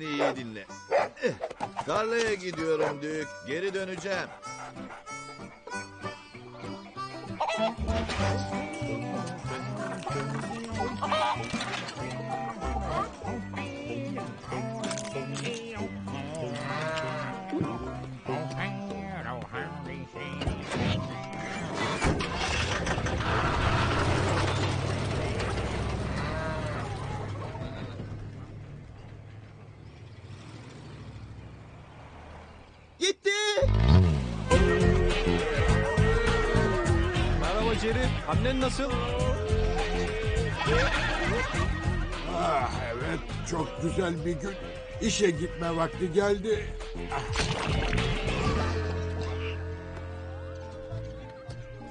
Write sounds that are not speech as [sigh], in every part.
beni iyi dinle. Eh, Tarlaya gidiyorum Dük. Geri döneceğim. İşe gitme vakti geldi.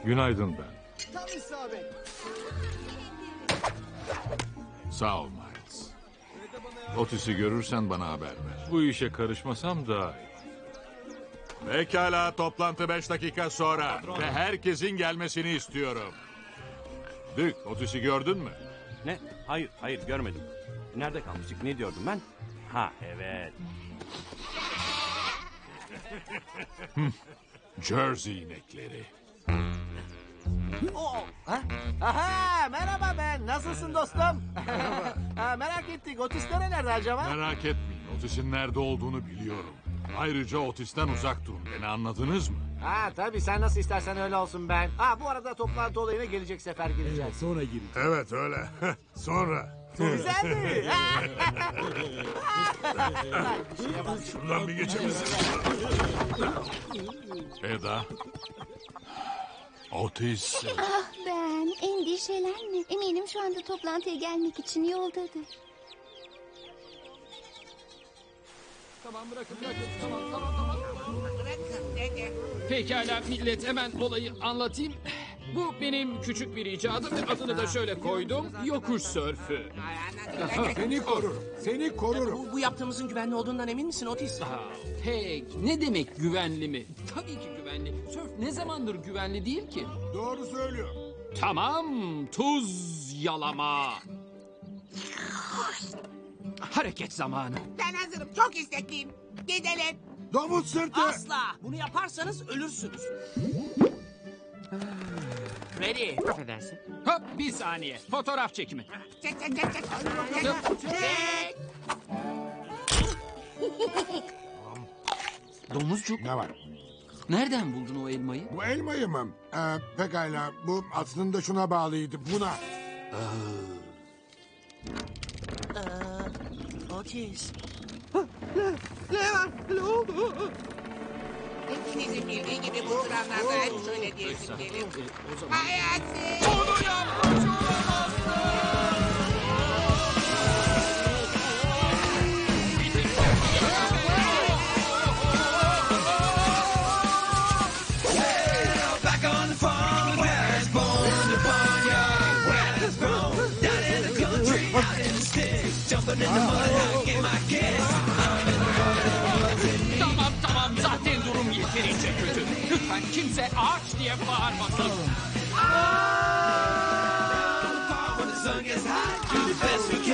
Günaydın ben. Tam isabet. Sağ ol Miles. Otis'i görürsen bana haber ver. Bu işe karışmasam daha iyi. Pekala toplantı beş dakika sonra ve herkesin gelmesini istiyorum. Dük, Otis'i gördün mü? Ne? Hayır, hayır görmedim. Nerede kalmıştık? Ne diyordum ben? Ha evet. Jersey inekleri. Ha? Aha, merhaba ben. Nasılsın dostum? ha, merak ettik. Otis nerelerde acaba? Merak etmeyin, Otis'in nerede olduğunu biliyorum. Ayrıca Otis'ten uzak durun. Beni anladınız mı? Ha tabii sen nasıl istersen öyle olsun ben. Ha bu arada toplantı olayına gelecek sefer gireceğiz. Sonra gireceğim. Evet öyle. [laughs] Sonra. Güzeldi. Ha? Şuradan bir geçebilirsin. Eda. Otis. Ah ben endişelenme. Eminim şu anda toplantıya gelmek için yoldadır. Tamam bırakın bırakın. Tamam tamam tamam. Pekala millet hemen olayı anlatayım. Bu benim küçük bir icadım. Adını da şöyle koydum. Yokuş sörfü. Seni korurum. Seni korurum. bu, bu yaptığımızın güvenli olduğundan emin misin Otis? Aa, pek ne demek güvenli mi? Tabii ki güvenli. Sörf ne zamandır güvenli değil ki? Doğru söylüyor. Tamam tuz yalama. Hareket zamanı. Ben hazırım. Çok istekliyim. Gidelim. Domuz sırtı. Asla. Bunu yaparsanız ölürsünüz. Ready. Affedersin. Hop bir saniye. Fotoğraf çekimi. Çek çek çek çek. Çek. Çek. Domuzcuk Ne var? nereden buldun o elmayı? Bu elmayı mı? Ee, pekala bu aslında şuna bağlıydı buna. Otis. Hepinizin bildiği gibi bu sıralarda hep şöyle diye gidelim. O zaman Hayati. Tamam Lütfen kimse ağaç diye bağırmasın. İşte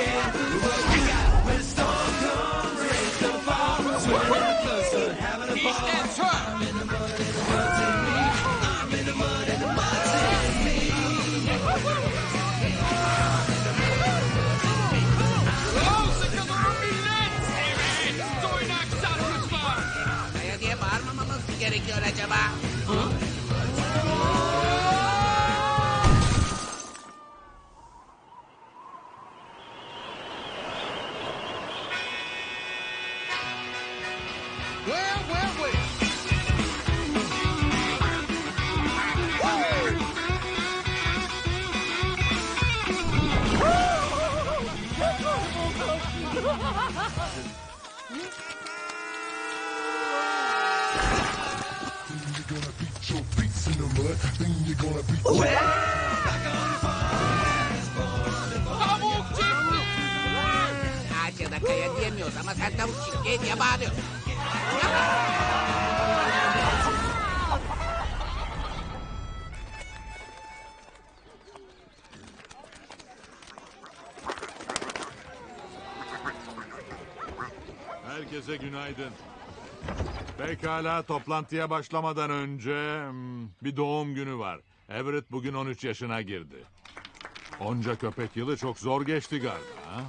günaydın. Pekala toplantıya başlamadan önce hmm, bir doğum günü var. Everett bugün 13 yaşına girdi. Onca köpek yılı çok zor geçti galiba. ha?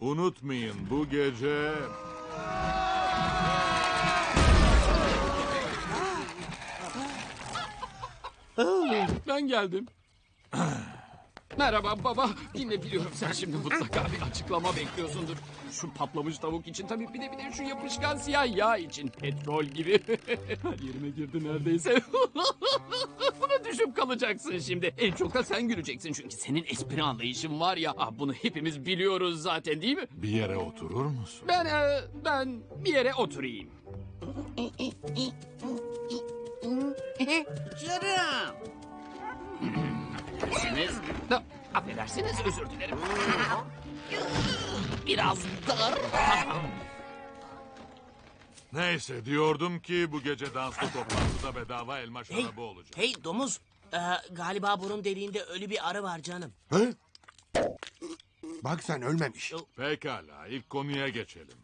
Unutmayın bu gece... Ben geldim. [laughs] Merhaba baba. Yine biliyorum sen şimdi mutlaka bir açıklama bekliyorsundur. Şu patlamış tavuk için tabii bir de bir de şu yapışkan siyah yağ için. Petrol gibi. Her [laughs] yerime girdi neredeyse. [laughs] bunu düşüp kalacaksın şimdi. En çok da sen güleceksin çünkü senin espri anlayışın var ya. Ah, bunu hepimiz biliyoruz zaten değil mi? Bir yere oturur musun? Ben e, ben bir yere oturayım. [laughs] Canım. Affedersiniz. Da, affedersiniz özür dilerim. Biraz dar. Neyse diyordum ki bu gece danslı toplantıda bedava elma şarabı olacak. Hey domuz. Ee, galiba burun deliğinde ölü bir arı var canım. He? Bak sen ölmemiş. Pekala ilk konuya geçelim.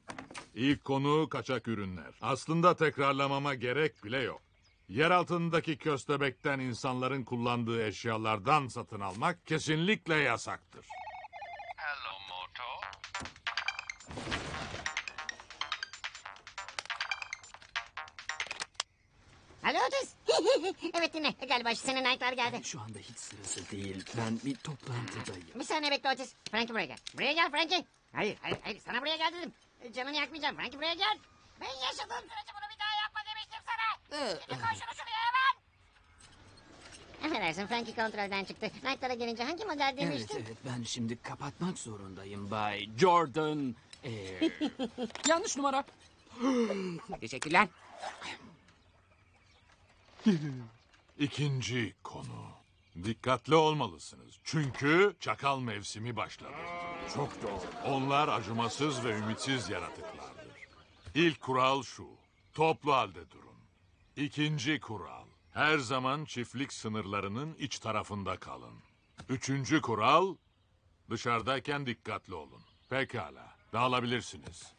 İlk konu kaçak ürünler. Aslında tekrarlamama gerek bile yok. Yer altındaki köstebekten insanların kullandığı eşyalardan satın almak kesinlikle yasaktır. Alo Otis. [laughs] evet dinle. Galiba senin ayaklar geldi. Şu anda hiç sırası değil. Ben bir toplantıdayım. Bir saniye bekle Otis. Frankie buraya gel. Buraya gel Frankie. Hayır hayır hayır sana buraya gel dedim. Canını yakmayacağım. Frankie buraya gel. Ben yaşadığım sürece bunu bir daha yapma demiştim sana. Şimdi koy şunu şuraya hemen. Affedersin Frankie kontrolden çıktı. Knight'lara gelince hangi model Evet demiştin? evet ben şimdi kapatmak zorundayım Bay Jordan. Ee, [laughs] yanlış numara. [gasps] Teşekkürler. [laughs] İkinci konu. Dikkatli olmalısınız. Çünkü çakal mevsimi başladı. Çok doğru. Onlar acımasız ve ümitsiz yaratıklardır. İlk kural şu. Toplu halde durun. İkinci kural. Her zaman çiftlik sınırlarının iç tarafında kalın. Üçüncü kural. Dışarıdayken dikkatli olun. Pekala. Dağılabilirsiniz.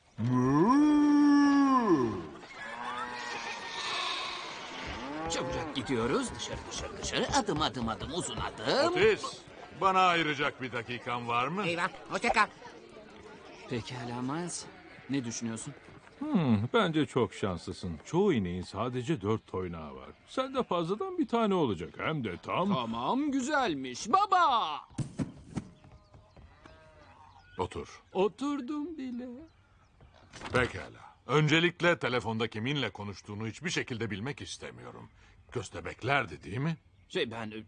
Çabucak gidiyoruz dışarı dışarı dışarı adım adım adım uzun adım. Otis. Bana ayıracak bir dakikan var mı? Eyvah. Hoşça kal. Pekala Miles. Ne düşünüyorsun? Hmm, bence çok şanslısın. Çoğu ineğin sadece dört toynağı var. Sende fazladan bir tane olacak. Hem de tam... Tamam güzelmiş baba. Otur. Oturdum bile. Pekala. Öncelikle telefonda kiminle konuştuğunu hiçbir şekilde bilmek istemiyorum. Köstebeklerdi değil mi? Şey ben e,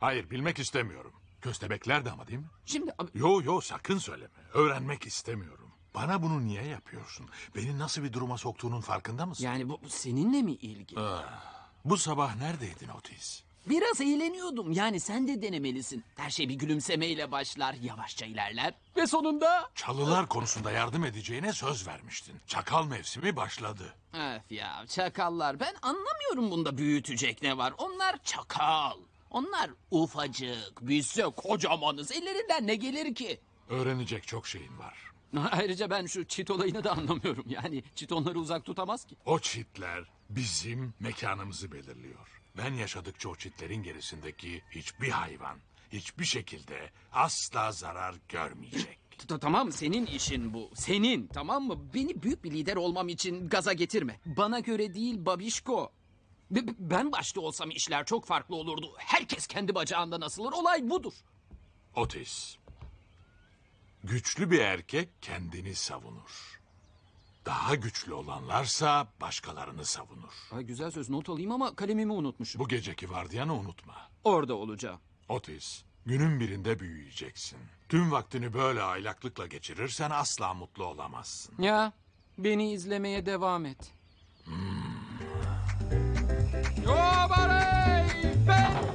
Hayır bilmek istemiyorum. Köstebeklerdi ama değil mi? şimdi abi, Yo yo sakın söyleme. Öğrenmek istemiyorum. Bana bunu niye yapıyorsun? Beni nasıl bir duruma soktuğunun farkında mısın? yani bu seninle mi ilgili? Bu sabah neredeydin Otis? Biraz eğleniyordum. Yani sen de denemelisin. Her şey bir gülümsemeyle başlar, yavaşça ilerler. Ve sonunda... Çalılar konusunda yardım edeceğine söz vermiştin. Çakal mevsimi başladı. Öf ya çakallar. Ben anlamıyorum bunda büyütecek ne var. Onlar çakal. Onlar ufacık, bizse kocamanız. Ellerinden ne gelir ki? Öğrenecek çok şeyin var. [laughs] Ayrıca ben şu çit olayını da anlamıyorum. Yani çit onları uzak tutamaz ki. O çitler bizim mekanımızı belirliyor. Ben yaşadıkça o çitlerin gerisindeki hiçbir hayvan, hiçbir şekilde asla zarar görmeyecek. [laughs] Ta- Tamam senin işin bu. Senin tamam mı? Beni büyük bir lider olmam için gaza getirme. Bana göre değil babişko. B- b- Ben başta olsam işler çok farklı olurdu. Herkes kendi bacağından asılır. Olay budur. Otis, güçlü bir erkek kendini savunur. Daha güçlü olanlarsa başkalarını savunur. Ay güzel söz not alayım ama kalemimi unutmuşum. Bu geceki vardiyanı unutma. Orada olacağım. Otis, günün birinde büyüyeceksin. Tüm vaktini böyle aylaklıkla geçirirsen asla mutlu olamazsın. Ya beni izlemeye devam et. Yo Barey! Ben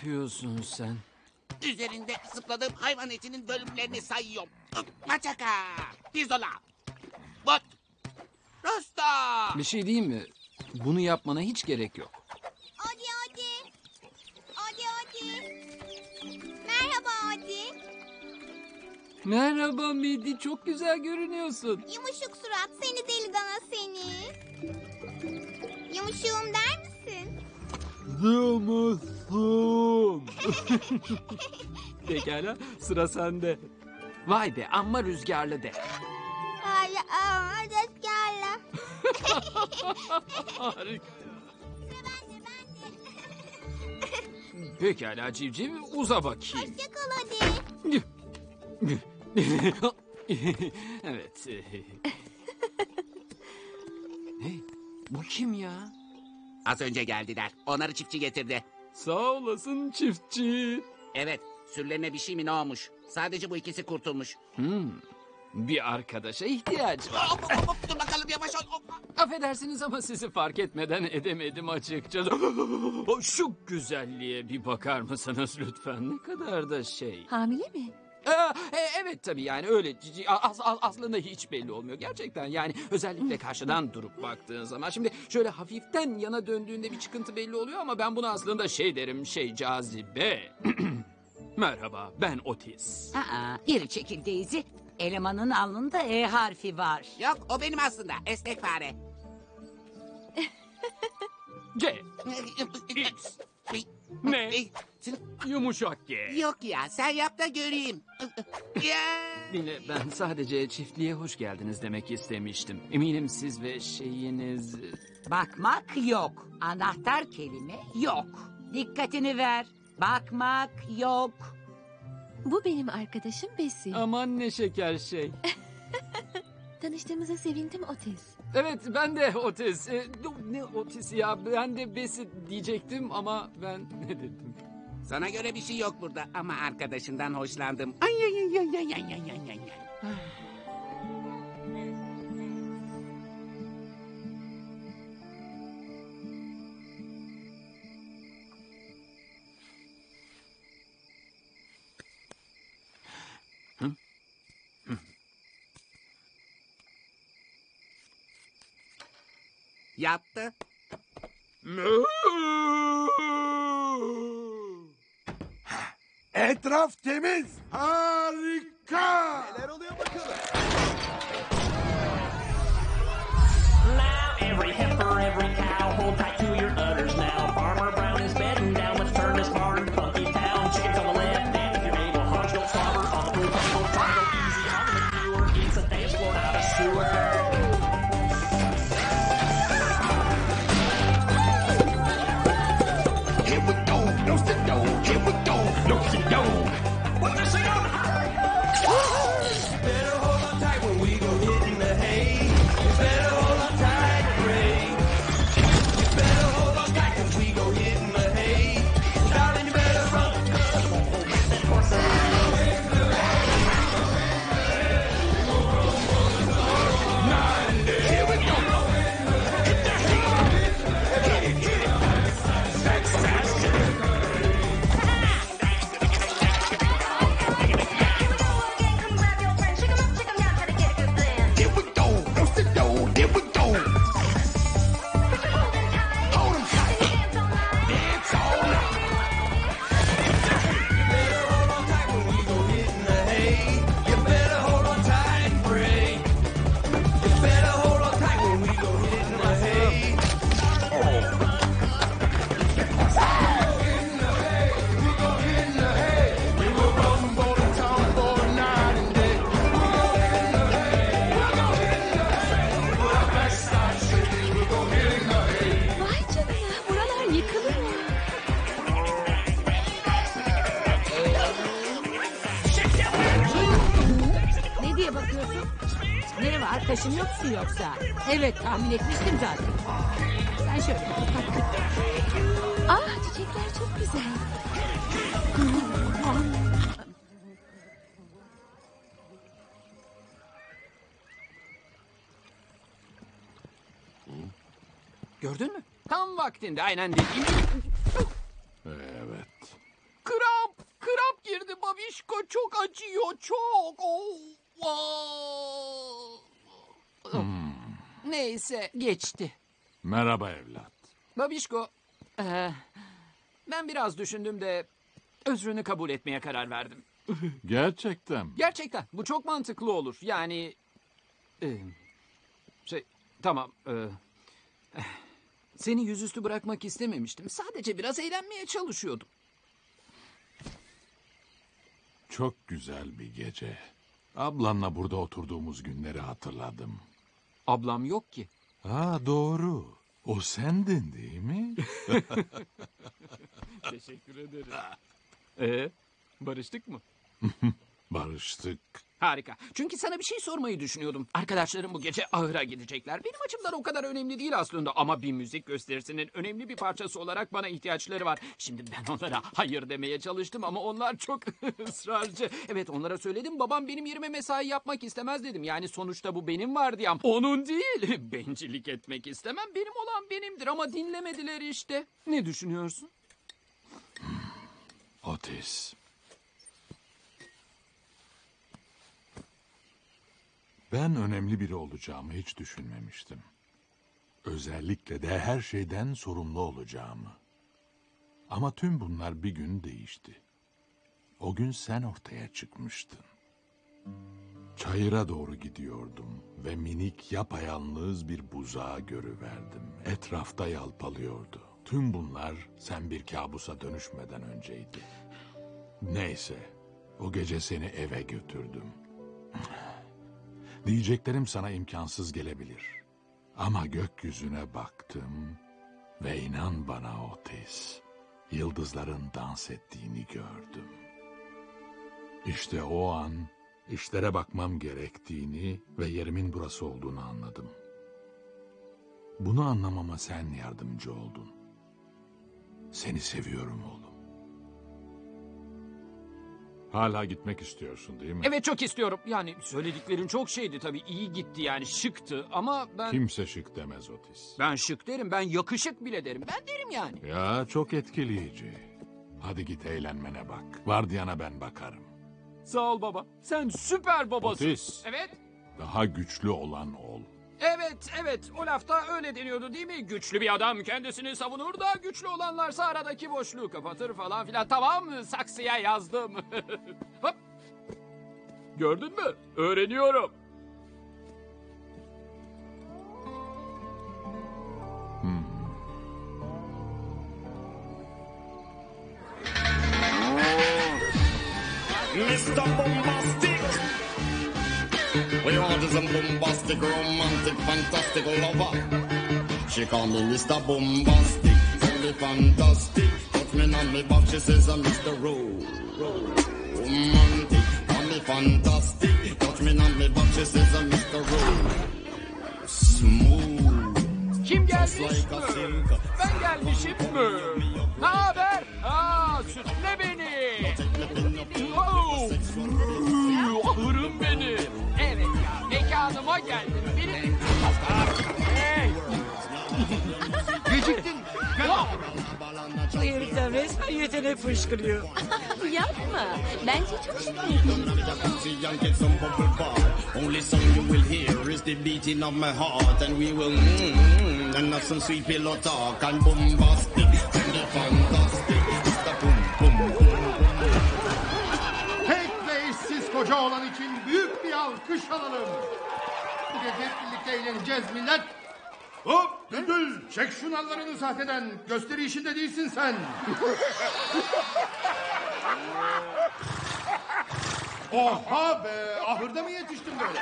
yapıyorsun sen? Üzerinde zıpladığım hayvan etinin bölümlerini sayıyorum. Maçaka! Pirzola! Bot! Rosta! Bir şey diyeyim mi? Bunu yapmana hiç gerek yok. Hadi hadi. Hadi hadi. Merhaba hadi. Merhaba Midi, çok güzel görünüyorsun. Yumuşuk surat seni deli dana seni. Yumuşuğum der misin? Demezsin. [laughs] Pekala, sıra sende. Vay be, amma rüzgarlı de. Ay, aa, rüzgarla. [laughs] Harika. Pekala civciv, uza bakayım. Hoşça kal hadi. [laughs] evet. hey, bu kim ya? Az önce geldiler. Onları çiftçi getirdi. Sağ olasın çiftçi. Evet, sürülerine bir şey mi ne olmuş? Sadece bu ikisi kurtulmuş. Hmm, bir arkadaşa ihtiyacı var. Hop, hop, hop, dur bakalım yavaş ol. Hop. Affedersiniz ama sizi fark etmeden edemedim açıkçası. [laughs] Şu güzelliğe bir bakar mısınız lütfen? Ne kadar da şey. Hamile mi? Ee, e, evet tabii yani öyle cici- as- as- aslında hiç belli olmuyor gerçekten yani özellikle karşıdan durup baktığın zaman şimdi şöyle hafiften yana döndüğünde bir çıkıntı belli oluyor ama ben bunu aslında şey derim şey cazibe. [clears throat] Merhaba ben Otis. Aa, geri çekil Daisy. Elemanın alnında E harfi var. Yok, o benim aslında. Esnek fare. C [laughs] X ne yumuşak G. Yok ya, sen yap da göreyim. [laughs] Ya. Dinle ben sadece çiftliğe hoş geldiniz demek istemiştim. Eminim siz ve şeyiniz... Bakmak yok. Anahtar kelime yok. Dikkatini ver. Bakmak yok. Bu benim arkadaşım Besi. Aman ne şeker şey. [laughs] Tanıştığımıza sevindim Otis. Evet ben de Otis. E, ne Otis ya ben de Besi diyecektim ama ben [laughs] ne dedim? Sana göre bir şey yok burada ama arkadaşından hoşlandım. Ay ay ay ay ay ay ay ay ay. Yattı. Etraf temiz. Harika. Neler oluyor bakalım? Every heifer, every cow, hold tight to your Vaktinde aynen dediğim gibi. Evet. Kramp! Kramp girdi babişko. Çok acıyor çok. Oh. Aa. Neyse geçti. Merhaba evlat. Babişko. eee, ben biraz düşündüm de özrünü kabul etmeye karar verdim. Gerçekten mi? Gerçekten bu çok mantıklı olur. Yani e, şey tamam. e, eh, seni yüzüstü bırakmak istememiştim. Sadece biraz eğlenmeye çalışıyordum. Çok güzel bir gece. Ablanla burada oturduğumuz günleri hatırladım. Ablam yok ki. Ha doğru. O sendin değil mi? [laughs] Teşekkür ederim. Ee, barıştık mı? [laughs] Barıştık. Harika. Çünkü sana bir şey sormayı düşünüyordum. Arkadaşlarım bu gece ahıra gidecekler. Benim açımdan o kadar önemli değil aslında. Ama bir müzik gösterisinin önemli bir parçası olarak bana ihtiyaçları var. Şimdi ben onlara hayır demeye çalıştım ama onlar çok [laughs] ısrarcı. Evet onlara söyledim. Babam benim yerime mesai yapmak istemez dedim. Yani sonuçta bu benim vardiyam. Onun değil. [laughs] Bencillik etmek istemem. Benim olan benimdir ama dinlemediler işte. Ne düşünüyorsun? Otis. Ben önemli biri olacağımı hiç düşünmemiştim. Özellikle de her şeyden sorumlu olacağımı. Ama tüm bunlar bir gün değişti. O gün sen ortaya çıkmıştın. Çayıra doğru gidiyordum ve minik yapayalnız bir buzağı görüverdim. Etrafta yalpalıyordu. Tüm bunlar sen bir kabusa dönüşmeden önceydi. Neyse, o gece seni eve götürdüm. Diyeceklerim sana imkansız gelebilir. Ama gökyüzüne baktım ve inan bana Otis, yıldızların dans ettiğini gördüm. İşte o an işlere bakmam gerektiğini ve yerimin burası olduğunu anladım. Bunu anlamama sen yardımcı oldun. Seni seviyorum oğlum. Hala gitmek istiyorsun değil mi? Evet çok istiyorum. Yani söylediklerin çok şeydi tabii. iyi gitti yani şıktı ama ben... Kimse şık demez Otis. Ben şık derim. Ben yakışık bile derim. Ben derim yani. Ya çok etkileyici. Hadi git eğlenmene bak. Vardiyana ben bakarım. Sağ ol baba. Sen süper babasın. Otis. Evet. Daha güçlü olan ol. Evet, evet. O lafta öyle deniyordu değil mi? Güçlü bir adam kendisini savunur da güçlü olanlarsa aradaki boşluğu kapatır falan filan. Tamam? Saksıya yazdım. [laughs] Hop. Gördün mü? Öğreniyorum. Mr. Bombastic. We want is a bombastic, romantic, fantastic lover. She call me Mr. Bombastic, tell me fantastic. Touch me on me back, she says I'm Mr. Ro- Romantic, call me fantastic. Touch me on me back, she says I'm Mr. Ro- Smooth. Kim gelmiş like mi? Ben gelmişim mi? Ne haber? Aa, sütle beni. Oh. Ahırım benim. Evet ya, mekanıma geldin. Beni... Hey. Geciktin. Bu heriften resmen yetenek fışkırıyor. [laughs] Yapma. Bence çok şık See and get some bubble bath. Only song you will hear is the beating of my heart, and we will and have some sweet pillow talk and bombastic and the fantastic. Mr. Boom Boom Boom Boom. Tek ve eşsiz koca olan için alkış alalım. Bu gece hep birlikte eğleneceğiz millet. Hop Düldül çek şu nallarını sahteden. Gösteri işinde değilsin sen. Oha be ahırda mı yetiştin böyle?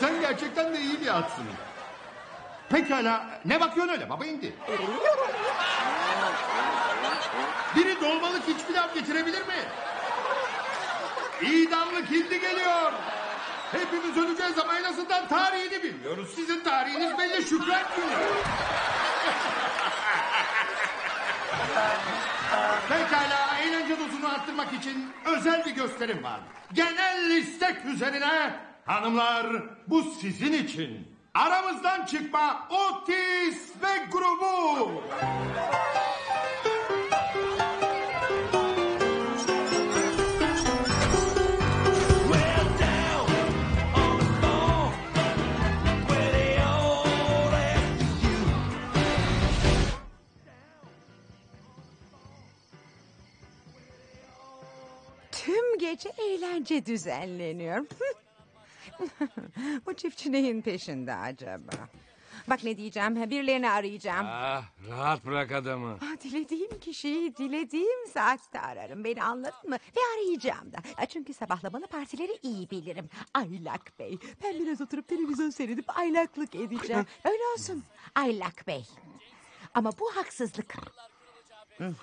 sen gerçekten de iyi bir atsın. Pekala ne bakıyorsun öyle baba indi. Biri dolmalık hiç pilav getirebilir mi? İdamlık hindi geliyor. Hepimiz öleceğiz ama en azından tarihini bilmiyoruz. Sizin tarihiniz belli Şükran Günü. [laughs] Pekala eğlence dozunu arttırmak için özel bir gösterim var. Genel istek üzerine hanımlar bu sizin için. Aramızdan çıkma Otis ve grubu. Gece eğlence düzenleniyor. [laughs] Bu çiftçi neyin peşinde acaba? Bak ne diyeceğim. Birilerini arayacağım. Ah, rahat bırak adamı. Ah, dilediğim kişiyi dilediğim saatte ararım. Beni anladın mı? Ve arayacağım da. Ah, Çünkü sabahlamalı partileri iyi bilirim. Aylak Bey. Ben biraz oturup televizyon seyredip aylaklık edeceğim. [laughs] Öyle olsun. Aylak Bey. Ama bu haksızlık. Hı.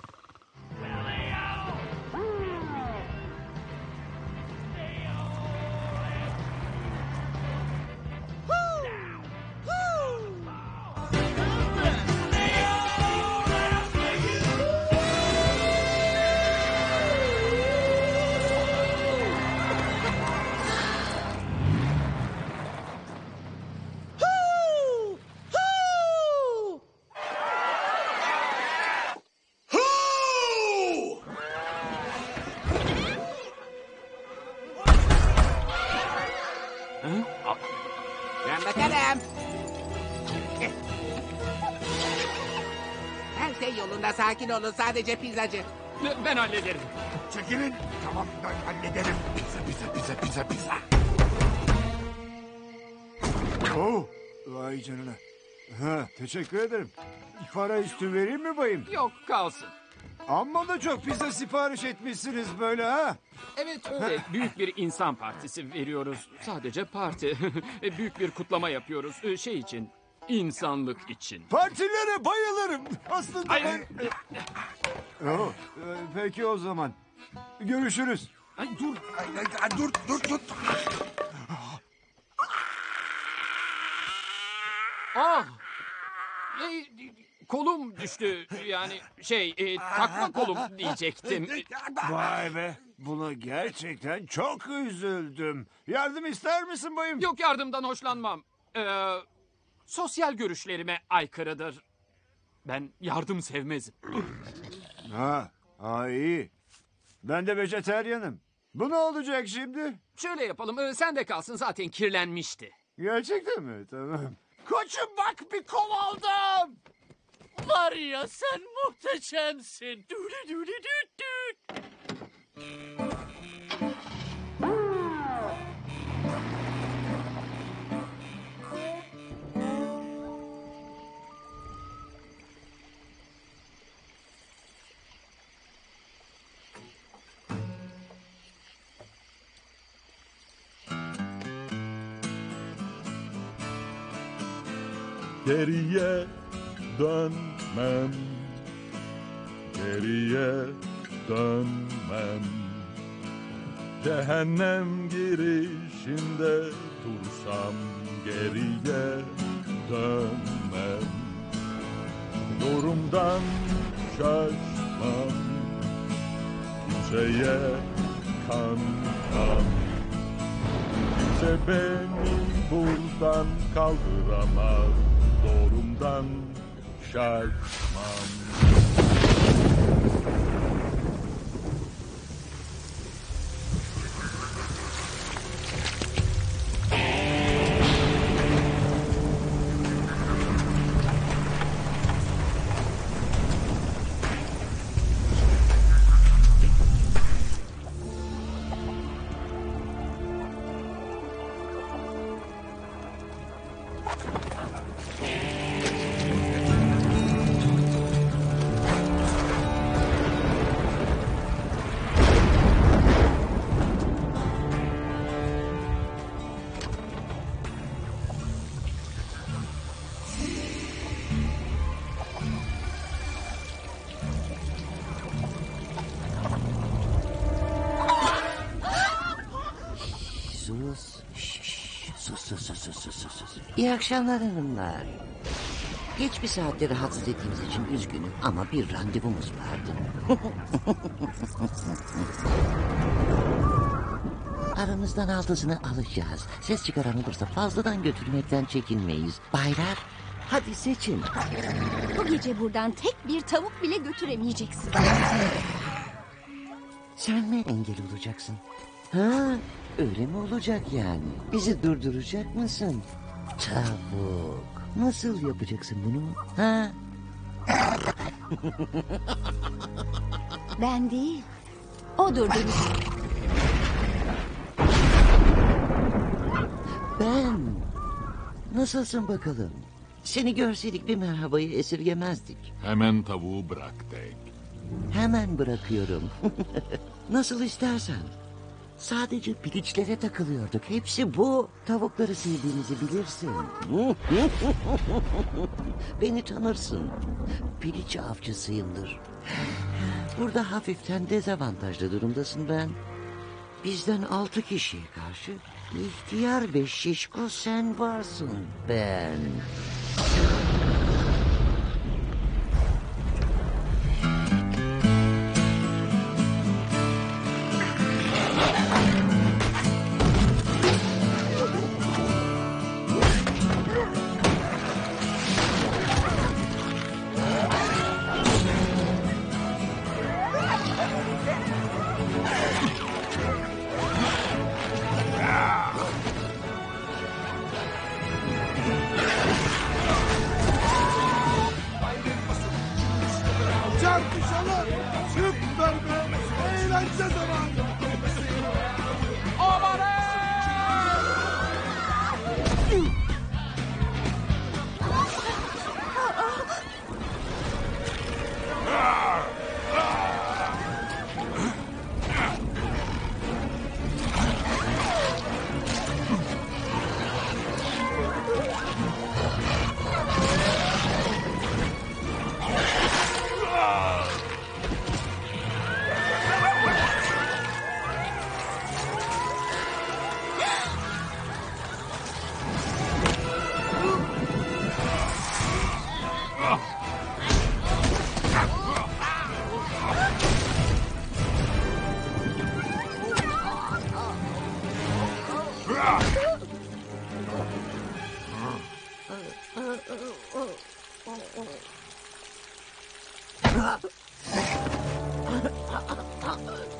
Olun sadece pizzacı. Ben hallederim. Çekilin. Tamam ben hallederim. Pizza pizza pizza pizza pizza. Oh, vay canına. Ha, teşekkür ederim. Para üstü vereyim mi bayım? Yok kalsın. Amma da çok pizza sipariş etmişsiniz böyle ha. Evet öyle büyük bir insan partisi veriyoruz. Sadece parti. [laughs] E, büyük bir kutlama yapıyoruz. E, Şey için. İnsanlık için. Partilere bayılırım. Aslında Ay. ben... Oh, e, peki o zaman. Görüşürüz. Ay dur. Ay, ay, ay, dur dur dur. Ah! E, kolum düştü. Yani şey e, takma kolum diyecektim. Vay be. Buna gerçekten çok üzüldüm. Yardım ister misin bayım? Yok yardımdan hoşlanmam. Ee, sosyal görüşlerime aykırıdır. Ben yardım sevmezim. [laughs] Ha, ha iyi. Ben de vejeteryanım. Bu ne olacak şimdi? Şöyle yapalım. e, sen de kalsın zaten kirlenmişti. Gerçekten mi? Tamam. Koçum bak bir kol aldım. Var ya sen muhteşemsin. Dülü dülü düt düt. Geriye dönmem. Geriye dönmem. Cehennem girişinde dursam Geriye dönmem. Yorumdan şaşmam. Kimseye kanmam. Kimse beni buradan kaldıramaz Doğrumdan şaşmam İyi akşamlar hanımlar. Geç bir saatte rahatsız ettiğimiz için üzgünüm ama bir randevumuz vardı. [laughs] Aramızdan altısını alacağız. Ses çıkaran olursa fazladan götürmekten çekinmeyiz. Baylar, hadi seçin. Bu gece buradan tek bir tavuk bile götüremeyeceksin. Sen mi engel olacaksın? Ha, öyle mi olacak yani? Bizi durduracak mısın? Tavuk. Nasıl yapacaksın bunu? Ha? [laughs] Ben değil. O durduracak. Ben. Nasılsın bakalım? Seni görseydik bir merhabayı esirgemezdik. Hemen tavuğu bırak Dek. Hemen bırakıyorum. [laughs] Nasıl istersen. Sadece piliçlere takılıyorduk. Hepsi bu. Tavukları sevdiğimizi bilirsin. [laughs] Beni tanırsın. Piliç avcısıyımdır. Burada hafiften dezavantajlı durumdasın ben. Bizden altı kişiye karşı ihtiyar beş şişko sen varsın ben. Evet.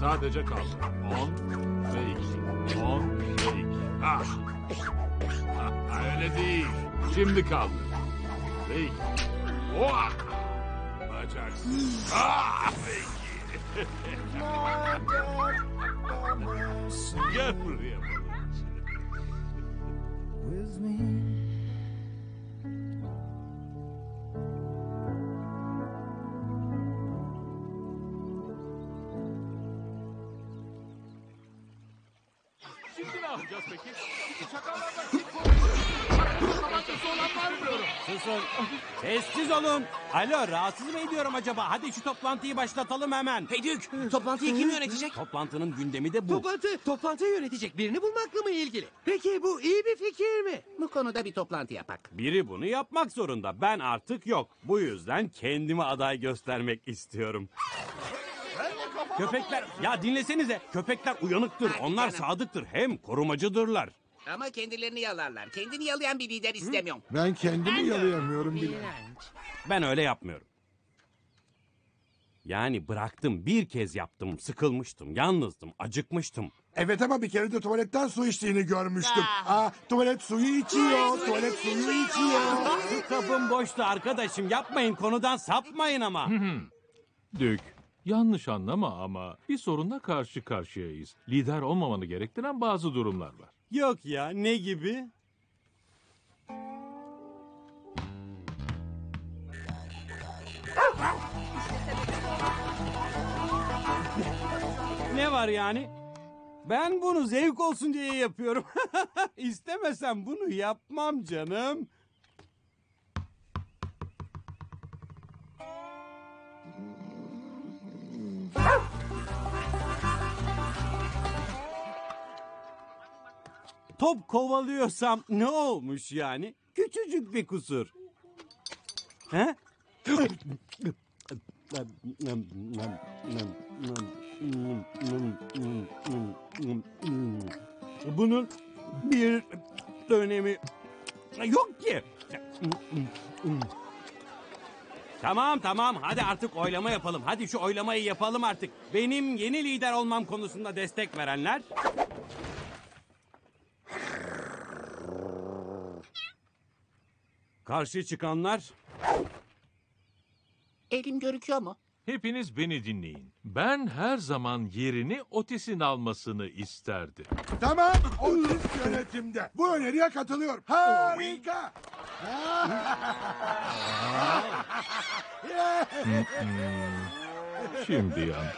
Sadece kaldı. 10 ve 2. 10 ve 2. Ah. Ah, Öyle değil. Şimdi kaldı. Ve 2. Oha! Bacaksız. Ah, ve 2. [laughs] Gel buraya. with me. Mı? Susun. Sessiz olun. Alo rahatsız mı ediyorum acaba? Hadi şu toplantıyı başlatalım hemen. Hey Dük, toplantıyı kim yönetecek? Toplantının gündemi de bu. Toplantı, toplantıyı yönetecek birini bulmakla mı ilgili? Peki bu iyi bir fikir mi? Bu konuda bir toplantı yapak. Biri bunu yapmak zorunda. Ben artık yok. Bu yüzden kendimi aday göstermek istiyorum. Köpekler, ya dinlesenize. Köpekler uyanıktır. Onlar sadıktır. Hem korumacıdırlar. Ama kendilerini yalarlar. Kendini yalayan bir lider istemiyorum. Ben kendimi yalayamıyorum bile. Ben öyle yapmıyorum. Yani bıraktım bir kez yaptım sıkılmıştım yalnızdım acıkmıştım. Evet ama bir kere de tuvaletten su içtiğini görmüştüm. Aa, tuvalet suyu içiyor, tuvalet suyu içiyor. Su kabım boştu arkadaşım yapmayın konudan sapmayın ama. Dük, yanlış anlama ama bir sorunla karşı karşıyayız. Lider olmamanı gerektiren bazı durumlar var. Yok ya ne gibi? Ne var yani? Ben bunu zevk olsun diye yapıyorum. [laughs] İstemesem bunu yapmam canım. Top kovalıyorsam ne olmuş yani? Küçücük bir kusur. He? Bunun bir önemi yok ki. Tamam tamam hadi artık oylama yapalım. Hadi şu oylamayı yapalım artık. Benim yeni lider olmam konusunda destek verenler. Karşı çıkanlar. Elim görüküyor mu? Hepiniz beni dinleyin. Ben her zaman yerini Otis'in almasını isterdim. Tamam, Otis yönetimde. Bu öneriye katılıyorum. Harika. [laughs] Şimdi yandık.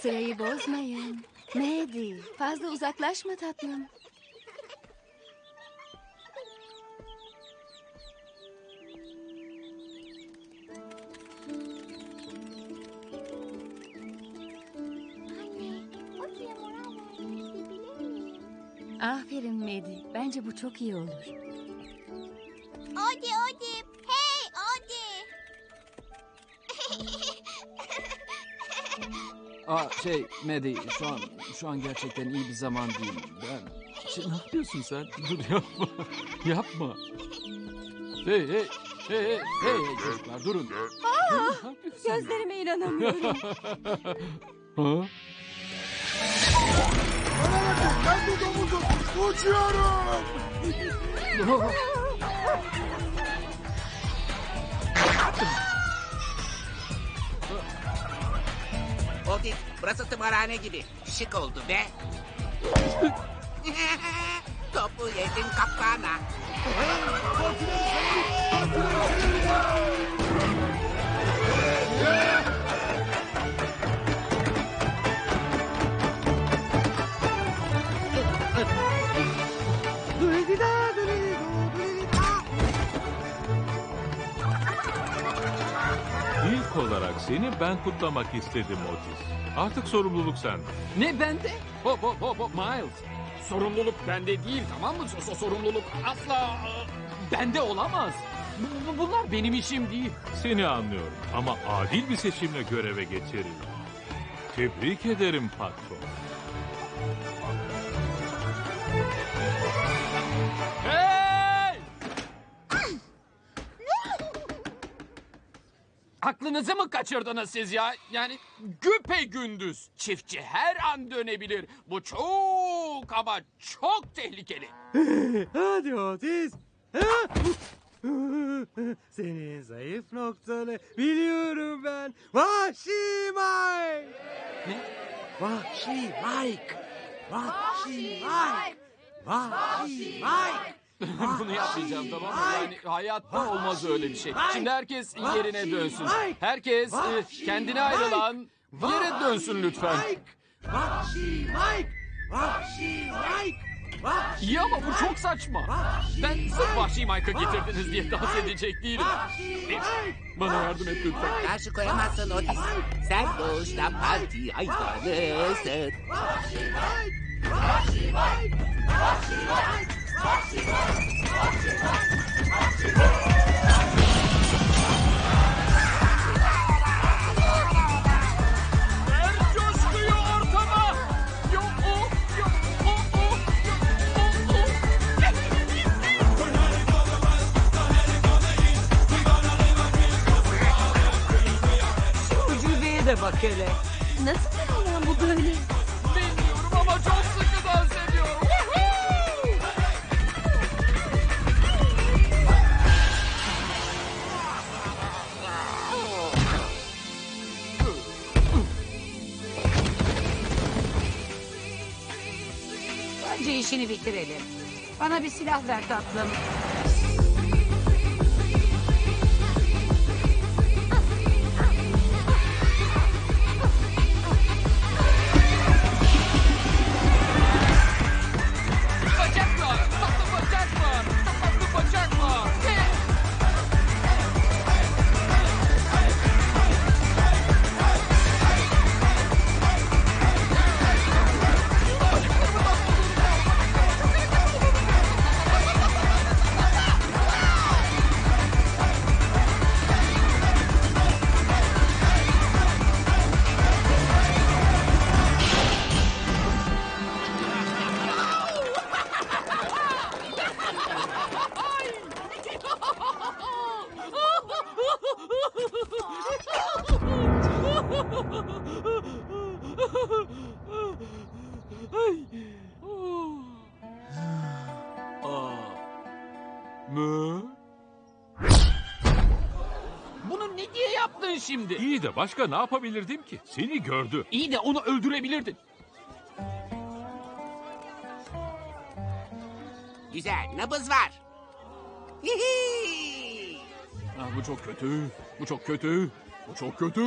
[laughs] Sırayı bozmayın. Mehdi fazla uzaklaşma tatlım. Aferin Mehdi. Bence bu çok iyi olur. Odi Odi. Aa şey Medi şu an şu an gerçekten iyi bir zaman değil. Ben şey, ne yapıyorsun sen? Dur yapma. yapma. Hey hey hey hey hey, çocuklar durun. Aa, gözlerime inanamıyorum. [laughs] Ha? Ben bu domuzum. Uçuyorum. [laughs] Odin, burası tımarhane gibi. Şık oldu be. [laughs] Topu yedin kaptana. İlk olarak seni ben kutlamak istedim Otis. Artık sorumluluk sende. Ne bende? Hop hop hop hop Miles. Sorumluluk bende değil tamam mı? So- so- sorumluluk asla e, bende olamaz. bu- bu- bunlar benim işim değil. Seni anlıyorum ama adil bir seçimle göreve getirildi. Tebrik ederim patron. Hey! Aklınızı mı kaçırdınız siz ya? Yani güpe gündüz çiftçi her an dönebilir. Bu çok ama çok tehlikeli. [laughs] Hadi Otis. [laughs] Senin zayıf noktanı biliyorum ben. Vahşi Mike. Ne? Vahşi Mike. Vahşi Mike. Vahşi Mike. [laughs] Bunu yapmayacağım tamam mı? Yani hayatta olmaz öyle bir şey. Şimdi herkes yerine dönsün. Herkes e, kendine ayrılan yere dönsün lütfen. Vahşi Mike. Vahşi Mike. Vahşi İyi ama bu çok saçma. Ben sırf Vahşi Mike'ı getirdiniz diye dans edecek değilim. Bana yardım et lütfen. Karşı koyamazsın Otis. Sen doğuştan parti hayvanısın. Yo o, o, yo o, o. Ucubeye de bak hele. Nasıl bir hayvan bu böyle? İşini bitirelim. Bana bir silah ver tatlım. Başka ne yapabilirdim ki? Seni gördü. İyi de onu öldürebilirdin. Güzel, nabız var. Hihi. Ah, bu çok kötü. Bu çok kötü. Bu çok kötü.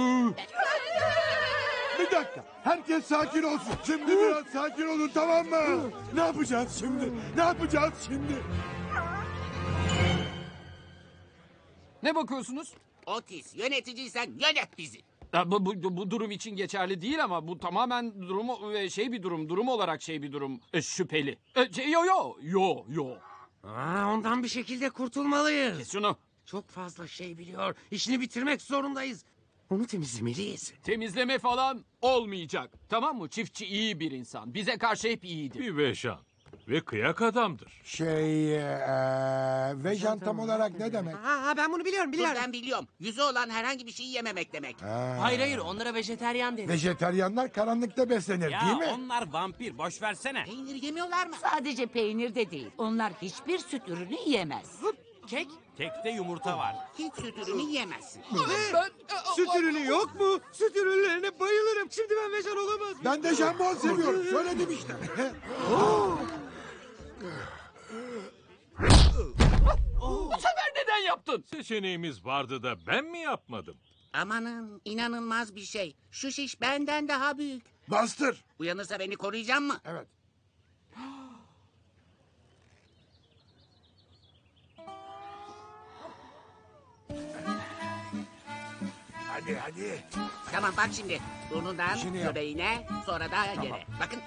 Bir dakika. Herkes sakin olsun. Şimdi biraz sakin olun tamam mı? Ne yapacağız şimdi? Ne yapacağız şimdi? Ne bakıyorsunuz? Otis, yöneticiysen yönet bizi. Ya bu, bu, bu durum için geçerli değil ama bu tamamen durumu e, şey bir durum, durum olarak şey bir durum, e, şüpheli. E, şey, yo yo, yo yo. Aa, ondan bir şekilde kurtulmalıyız. Kes şunu. Çok fazla şey biliyor. İşini bitirmek zorundayız. Onu temizlemeliyiz. Temizleme falan olmayacak. Tamam mı? Çiftçi iyi bir insan. Bize karşı hep iyiydi. Bir veşan. Ve kıyak adamdır. Şey, eee vegan tam olarak ne demek? Ha, ben bunu biliyorum Dur ben biliyorum. Yüzü olan herhangi bir şeyi yememek demek. Ha. Hayır hayır onlara vejeteryan denir. Vejeteryanlar karanlıkta beslenir Ya değil mi? onlar vampir boş versene. Peynir yemiyorlar mı? Sadece peynir de değil. Onlar hiçbir süt ürünü yemez. Kek? Kekte yumurta var. Hiç süt ürünü yiyemezsin. Ben, Süt ürünü yok mu? Süt ürünlerine bayılırım. Şimdi ben vegan olamaz Ben de jambon seviyorum. Söyledim işte. [laughs] bu sefer neden yaptın? Seçeneğimiz vardı da ben mi yapmadım? Amanın inanılmaz bir şey. Şu şiş benden daha büyük. Bastır. Uyanırsa beni koruyacak mı? Evet. Hadi hadi. Tamam bak şimdi. Burnundan İşini yap. göbeğine sonra da yere. Bakın.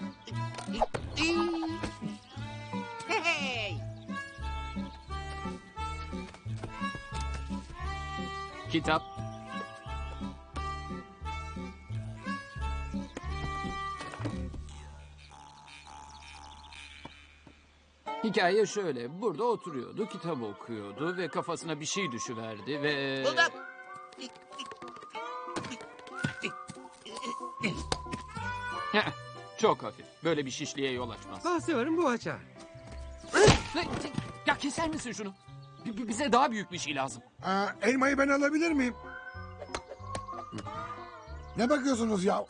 Kitap. Hikaye şöyle. Burada oturuyordu, kitap okuyordu ve kafasına bir şey düşüverdi ve... Buldum. Heh, Çok hafif. Böyle bir şişliğe yol açmaz. Bahsediyorum bu açar. Ne- Ya keser misin şunu? B- b- Bize daha büyük bir şey lazım. Aa, elmayı ben alabilir miyim? Ne bakıyorsunuz ya?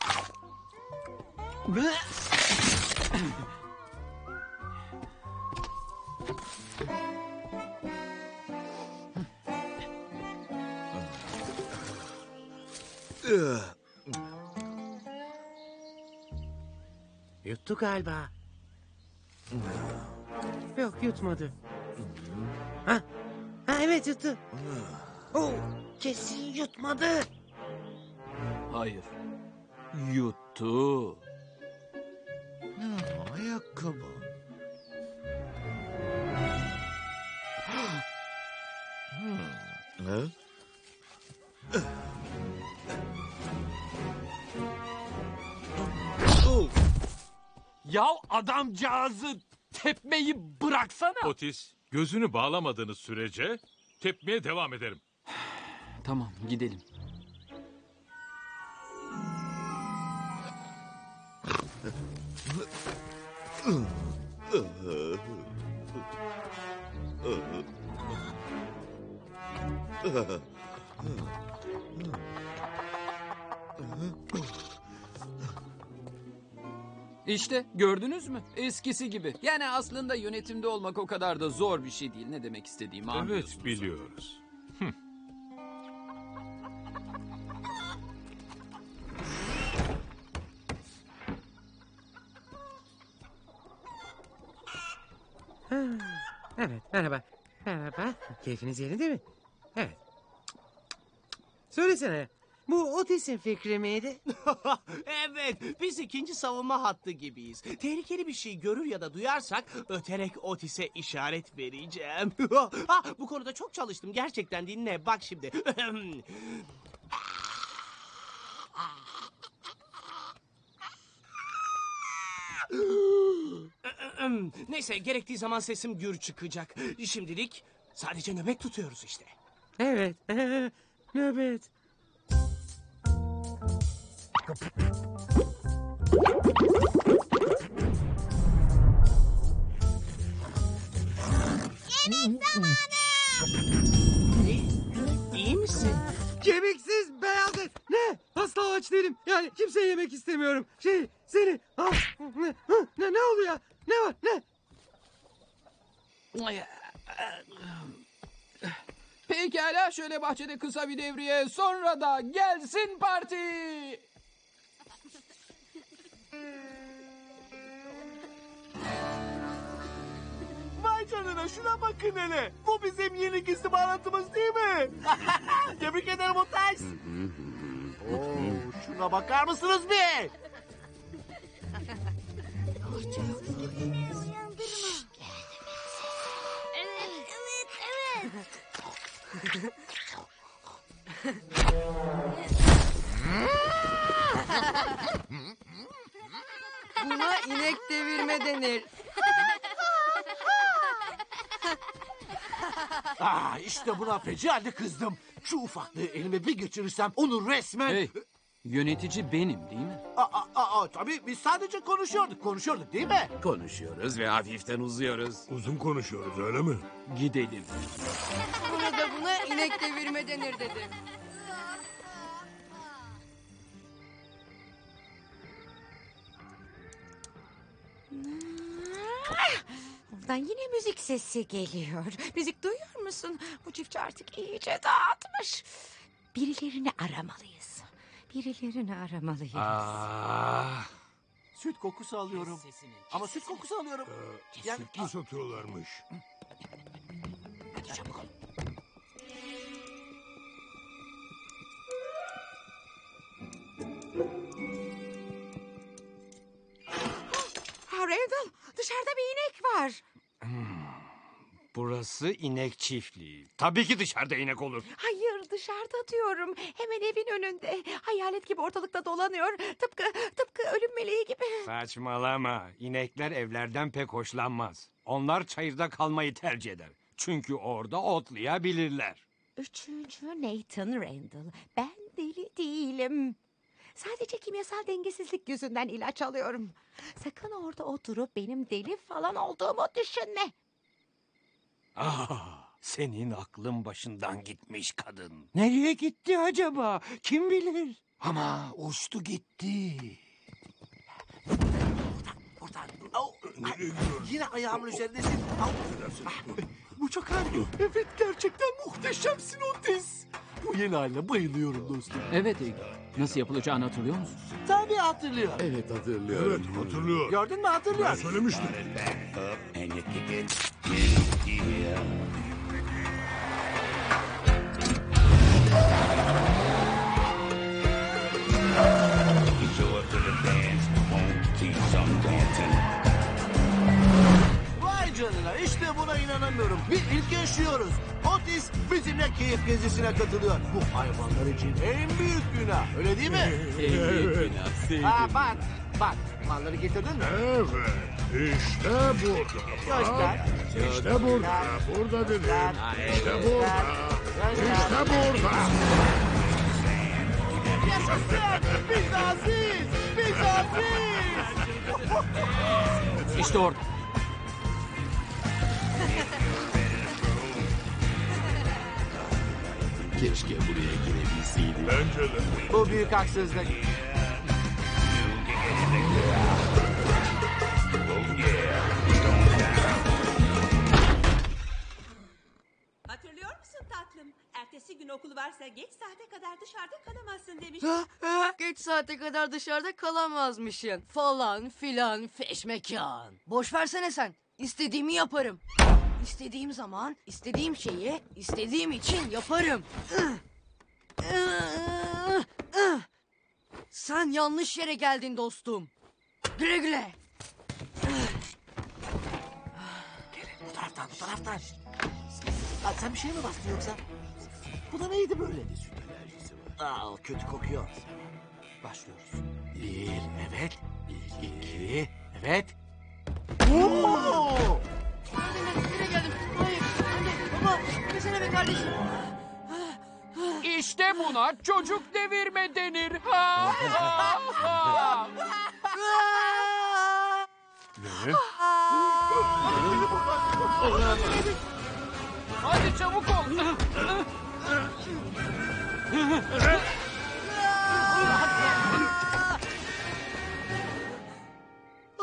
Yuttu galiba. Yok yutmadı. Ha? Ha evet yuttu. Oh, kesin yutmadı. Hayır. Yuttu. Ayakkabı. Ne? Ya adamcağızı tepmeyi bıraksana. Otis, gözünü bağlamadığınız sürece tepmeye devam ederim. [sighs] Tamam gidelim. [laughs] İşte gördünüz mü? Eskisi gibi. Yani aslında yönetimde olmak o kadar da zor bir şey değil. Ne demek istediğimi anlıyorsunuz. Evet, biliyoruz. Ha, Evet merhaba. Merhaba. Keyfiniz yerinde mi? Evet. Söylesene. Bu Otis'in fikri miydi? [laughs] evet, biz ikinci savunma hattı gibiyiz. Tehlikeli bir şey görür ya da duyarsak öterek Otis'e işaret vereceğim. ha, [laughs] bu konuda çok çalıştım. Gerçekten dinle. Bak şimdi. [laughs] Neyse gerektiği zaman sesim gür çıkacak. Şimdilik sadece nöbet tutuyoruz işte. Evet. Nöbet. İyi misin? Kemiksiz beyaz et. Ne? Asla aç değilim. Yani kimse yemek istemiyorum. Şey seni. Ah, ne, ne, ne oluyor? Ne var? Ne? Pekala şöyle bahçede kısa bir devriye sonra da gelsin parti. Vay canına şuna bakın hele. Bu bizim yeni gizli bağlantımız değil mi? [laughs] Tebrik ederim Otays. Oo, şuna bakar mısınız bir? Evet, evet, evet. [laughs] Buna inek devirme denir. Aa, [laughs] işte buna feci halde kızdım. Şu ufaklığı elime bir geçirirsem onu resmen... Hey yönetici benim değil mi? Aa, aa, aa, tabii biz sadece konuşuyorduk, konuşuyorduk değil mi? Konuşuyoruz ve hafiften uzuyoruz. Uzun konuşuyoruz öyle mi? Gidelim. Buna da buna inek devirme denir dedim. Buradan yine müzik sesi geliyor. Müzik duyuyor musun? Bu çiftçi artık iyice dağıtmış. Birilerini aramalıyız. Birilerini aramalıyız. Süt kokusu alıyorum. Ama süt kokusu alıyorum. Yani- Süt mü satıyorlarmış? Ha Randall dışarıda bir inek var. Burası inek çiftliği. Tabii ki dışarıda inek olur. Hayır dışarıda diyorum. Hemen evin önünde. Hayalet gibi ortalıkta dolanıyor. Tıpkı tıpkı ölüm meleği gibi. Saçmalama. İnekler evlerden pek hoşlanmaz. Onlar çayırda kalmayı tercih eder. Çünkü orada otlayabilirler. Üçüncü Nathan Randall. Ben deli değilim. Sadece kimyasal dengesizlik yüzünden ilaç alıyorum. Sakın orada oturup benim deli falan olduğumu düşünme. Ah, senin aklın başından gitmiş kadın. Nereye gitti acaba? Kim bilir? Ama uçtu gitti. Yine ayağımın üzerindesin. Au. Bu çok harika. Evet gerçekten muhteşemsin Otis. Bu yeni haline bayılıyorum dostum. Evet Igor. Nasıl yapılacağını hatırlıyor musun? Tabii hatırlıyor. Evet hatırlıyorum. Evet hatırlıyor. Gördün mü hatırlıyor. Ben söylemiştim. Vay canına işte buna inanamıyorum. Bir ilk yaşıyoruz. Otis bizimle keyif gezisine katılıyor. Bu hayvanlar için en büyük günah. Öyle değil mi? [laughs] En büyük günah, sevdim. Ha bak bak malları getirdin mi? Evet. İşte burada. Göster. İşte burada. Burada dedim. İşte burada. İşte burada. Yaşasın! Biz aziz! Biz aziz! İşte orada. [laughs] Keşke buraya girebilseydim. Bence de. Bu büyük haksızlık. Hatırlıyor musun tatlım? Ertesi gün okul varsa geç saate kadar dışarıda kalamazsın demiş. Geç saate kadar dışarıda kalamazmışsın. Falan filan feşmekan. Boş versene sen. İstediğimi yaparım. İstediğim zaman, istediğim şeyi, istediğim için yaparım. Sen yanlış yere geldin dostum. Güle güle. Bu taraftan, bu taraftan. Lan sen bir şey mi bastın yoksa? Bu da neydi böyle? Süt alerjisi var. Aa, kötü kokuyor. Başlıyoruz. Bir, evet. İki, evet. Oo! Kardeşim. İşte buna çocuk devirme denir. Ha, ha, ha. Ne? Hadi çabuk ol.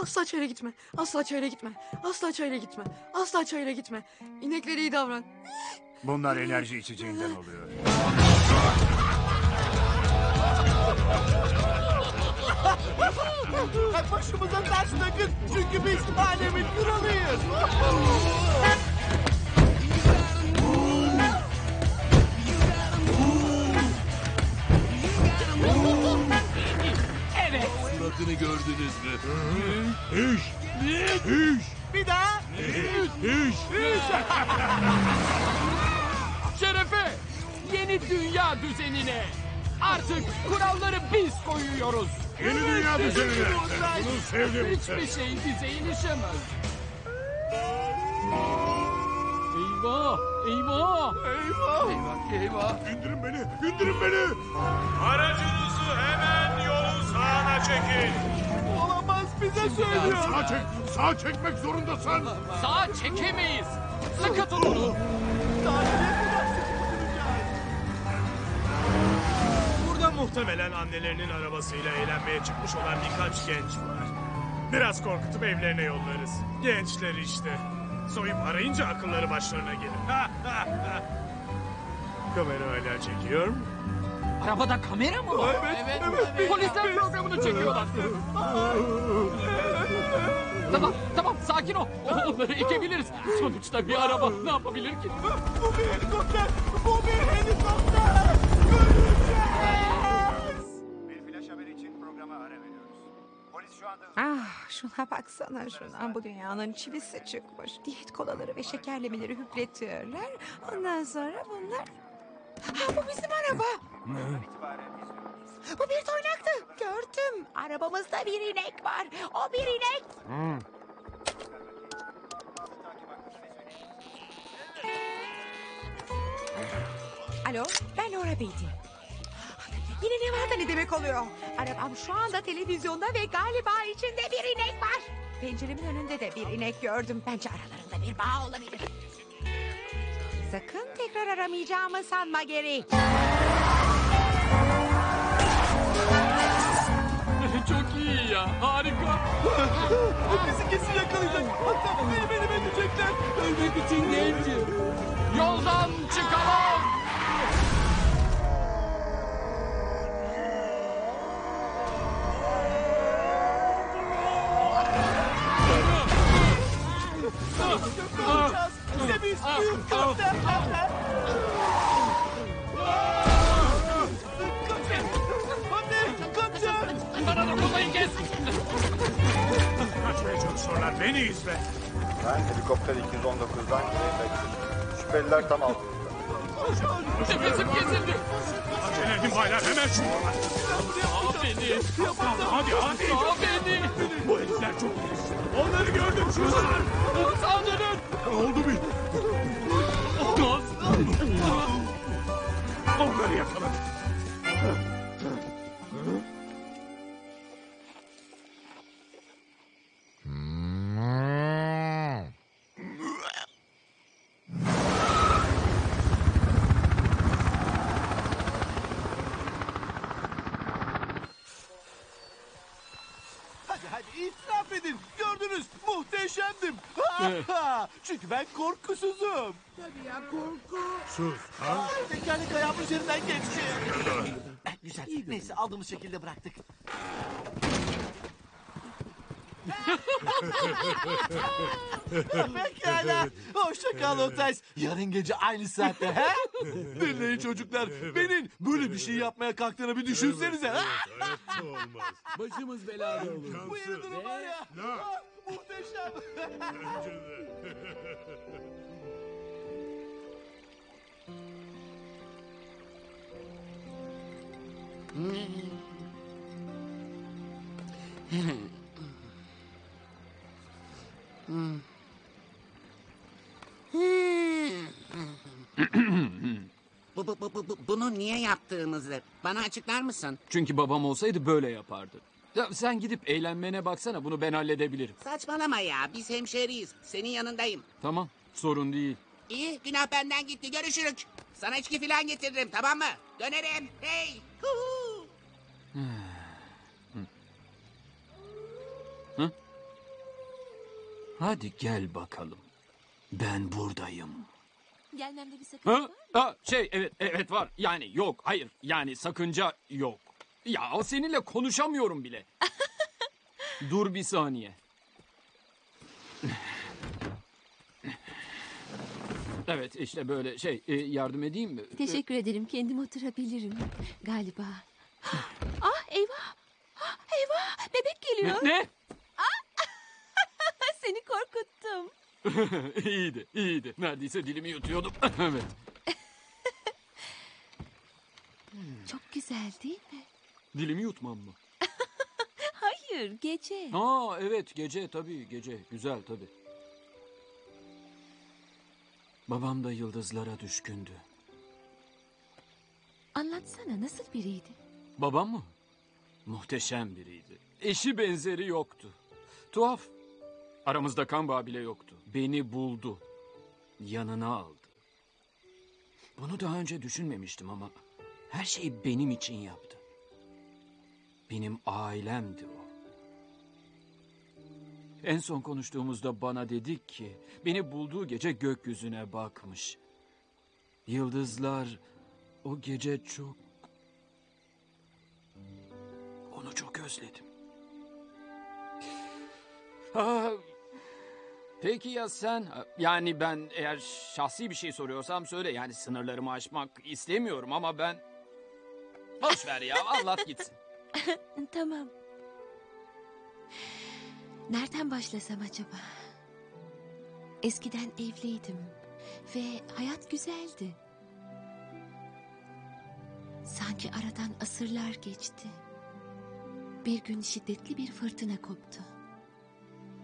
Asla çayıra gitme. Asla çayıra gitme. Asla çayıra gitme. Asla çayıra gitme. İneklere iyi davran. Bunlar enerji içeceğinden oluyor. Başımıza taş takın. Çünkü biz alemin kralıyız. Evet. Suratını gördünüz mü? İş. İş. Bir daha. İş. Şerefe. [laughs] Yeni dünya düzenine. Artık kuralları biz koyuyoruz. Yeni dünya düzenine. Bunu sevdim. Hiçbir şey bize ilişemez. Eyvah! Eyvah! Eyvah! Eyvah! Eyvah! İndirin beni. İndirin beni. Aracınızı hemen yolun sağına çekin. Olamaz bize söylüyor. Sağ çek. Sağ çekmek zorundasın. Sağa çekemeyiz. Sıkı tutun. Burada muhtemelen annelerinin arabasıyla eğlenmeye çıkmış olan birkaç genç var. Biraz korkutup evlerine yollarız. Gençler işte. Soyup arayınca akılları başlarına gelir. [laughs] Kamera hala çekiyor mu? Arabada kamera mı var? Evet, evet. Polisler programını çekiyorlar. tamam, tamam sakin ol. Onları ekebiliriz. Sonuçta bir araba ne yapabilir ki? Bu bir helikopter. Bu bir helikopter. Ah şuna baksana şuna bu dünyanın çivisi çıkmış. Diyet kolaları ve şekerlemeleri hüpletiyorlar. Ondan sonra bunlar Ha, bu bizim araba. Bu bir toynaktı. Gördüm. Arabamızda bir inek var. O bir inek. Alo, ben Laura Beatty. Yine ne var da ne demek oluyor? Arabam şu anda televizyonda ve galiba içinde bir inek var. Penceremin önünde de bir inek gördüm. Bence aralarında bir bağ olabilir. Sakın tekrar aramayacağımı sanma geri. [laughs] Çok iyi ya. Harika. [laughs] Bizi kesin yakalayacak. Hatta beni benim edecekler. Ölmek için gencim. Yoldan çıkalım. Bana dokunmayın kes. Kaçmaya çalışıyorlar. Beni izle. Ben helikopter 219'dan Green Bay. Şüpheliler tam altında. Nefesim kesildi. Acele edin baylar hemen şu. Sağ beni. Hadi hadi. Beni. Bu herifler çok iyi. Onları gördüm şuradalar. Sağ dönün. Oldu mu? Onları yakaladım. Hadi hadi itiraf edin. Gördünüz muhteşemdim. [laughs] Çünkü ben korkusuzum. Tabii ya korku. Sus. Ha? Tekerlek ayağımın üzerinden geçti. Güzel. Neyse aldığımız şekilde bıraktık. [laughs] Pekala. Hoşça kal Otays. Yarın gece aynı saatte he? Dinleyin çocuklar. Benim böyle bir şey yapmaya kalktığını bir düşünsenize. ha? Başımız belada olur. Bu yeni durum var ya. Ah, Muhteşem. [laughs] bu, bu, bu, bu, bu- bunu niye yaptığınızı bana açıklar mısın? Çünkü babam olsaydı böyle yapardı. Ya sen gidip eğlenmene baksana bunu ben halledebilirim. Saçmalama ya biz hemşeriyiz. Senin yanındayım. Tamam sorun değil. İyi günah benden gitti görüşürük. Sana içki falan getiririm tamam mı? Dönerim. Hey. Huhu. Hı? Hadi gel bakalım. Ben buradayım. Gelmemde bir sakınca Ha? var mı? Ha, şey evet evet var. Yani yok hayır yani sakınca yok. Ya seninle konuşamıyorum bile. [laughs] Dur bir saniye. Evet işte böyle şey e, yardım edeyim mi? Teşekkür ederim. Kendim oturabilirim. Galiba. [gasps] Ah eyvah. Ah, [gasps] eyvah. Bebek geliyor. Ne? Seni korkuttum. [laughs] iyiydi iyiydi. Neredeyse dilimi yutuyordum. [laughs] evet. [laughs] Çok güzel değil mi? Dilimi yutmam mı? Hayır gece. Aa evet gece tabii gece güzel tabii. Babam da yıldızlara düşkündü. Anlatsana nasıl biriydi? Babam mı? Muhteşem biriydi. Eşi benzeri yoktu. Tuhaf. Aramızda kan bağı bile yoktu. Beni buldu. Yanına aldı. Bunu daha önce düşünmemiştim ama her şeyi benim için yaptı. Benim ailemdi o. En son konuştuğumuzda bana dedik ki beni bulduğu gece gökyüzüne bakmış. Yıldızlar o gece çok onu çok özledim. Aa, peki ya sen? Yani ben eğer şahsi bir şey soruyorsam söyle. Yani sınırlarımı aşmak istemiyorum ama ben... Boş ver ya anlat gitsin. [laughs] tamam. Nereden başlasam acaba? Eskiden evliydim ve hayat güzeldi. Sanki aradan asırlar geçti. Bir gün şiddetli bir fırtına koptu.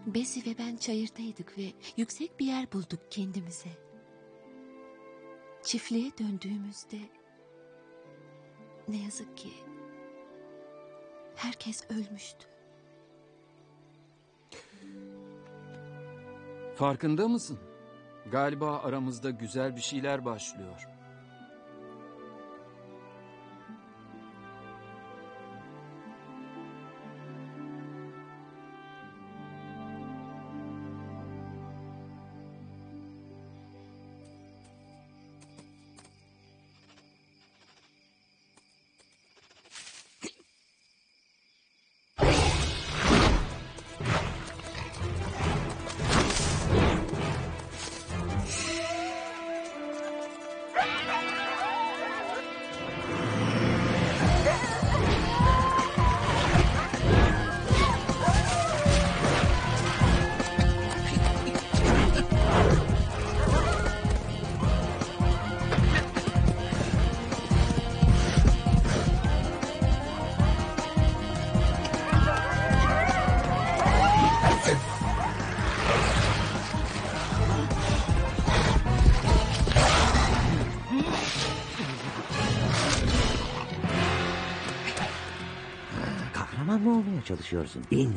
Besi ve ben çayırdaydık ve yüksek bir yer bulduk kendimize. Çiftliğe döndüğümüzde ne yazık ki herkes ölmüştü. Farkında mısın? Galiba aramızda güzel bir şeyler başlıyor. Çalışıyorsun? Beni.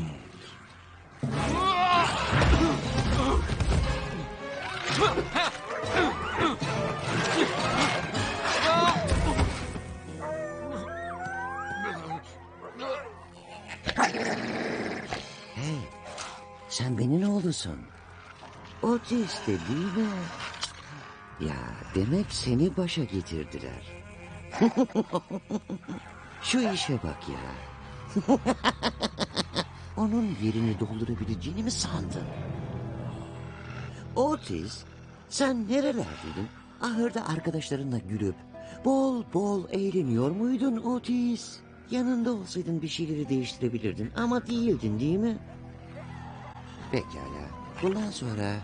Hey, sen benim oğlusun. Otis de değil mi? Ya demek seni başa getirdiler. [laughs] Şu işe bak ya. [laughs] Onun yerini doldurabileceğini mi sandın? Otis, sen nerelerdeydin? Ahırda arkadaşlarınla gülüp bol bol eğleniyor muydun Otis? Yanında olsaydın bir şeyleri değiştirebilirdin ama değildin değil mi? Pekala. Bundan sonra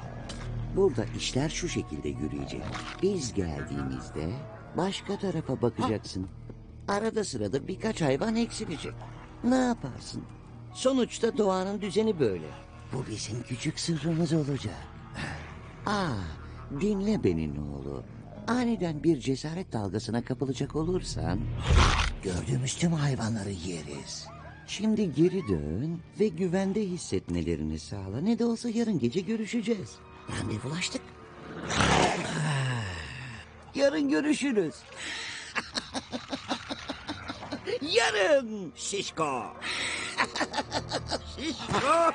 burada işler şu şekilde yürüyecek. Biz geldiğimizde başka tarafa bakacaksın. Arada sırada birkaç hayvan eksilecek. Ne yaparsın? Sonuçta doğanın düzeni böyle. Bu bizim küçük sırrımız olacak. Aa, dinle beni ne oğlu. Aniden bir cesaret dalgasına kapılacak olursan... ...gördüğümüz tüm hayvanları yeriz. Şimdi geri dön ve güvende hissetmelerini sağla. Ne de olsa yarın gece görüşeceğiz. Randevulaştık. Yarın görüşürüz. [laughs] Yarın şişko. [laughs] şişko.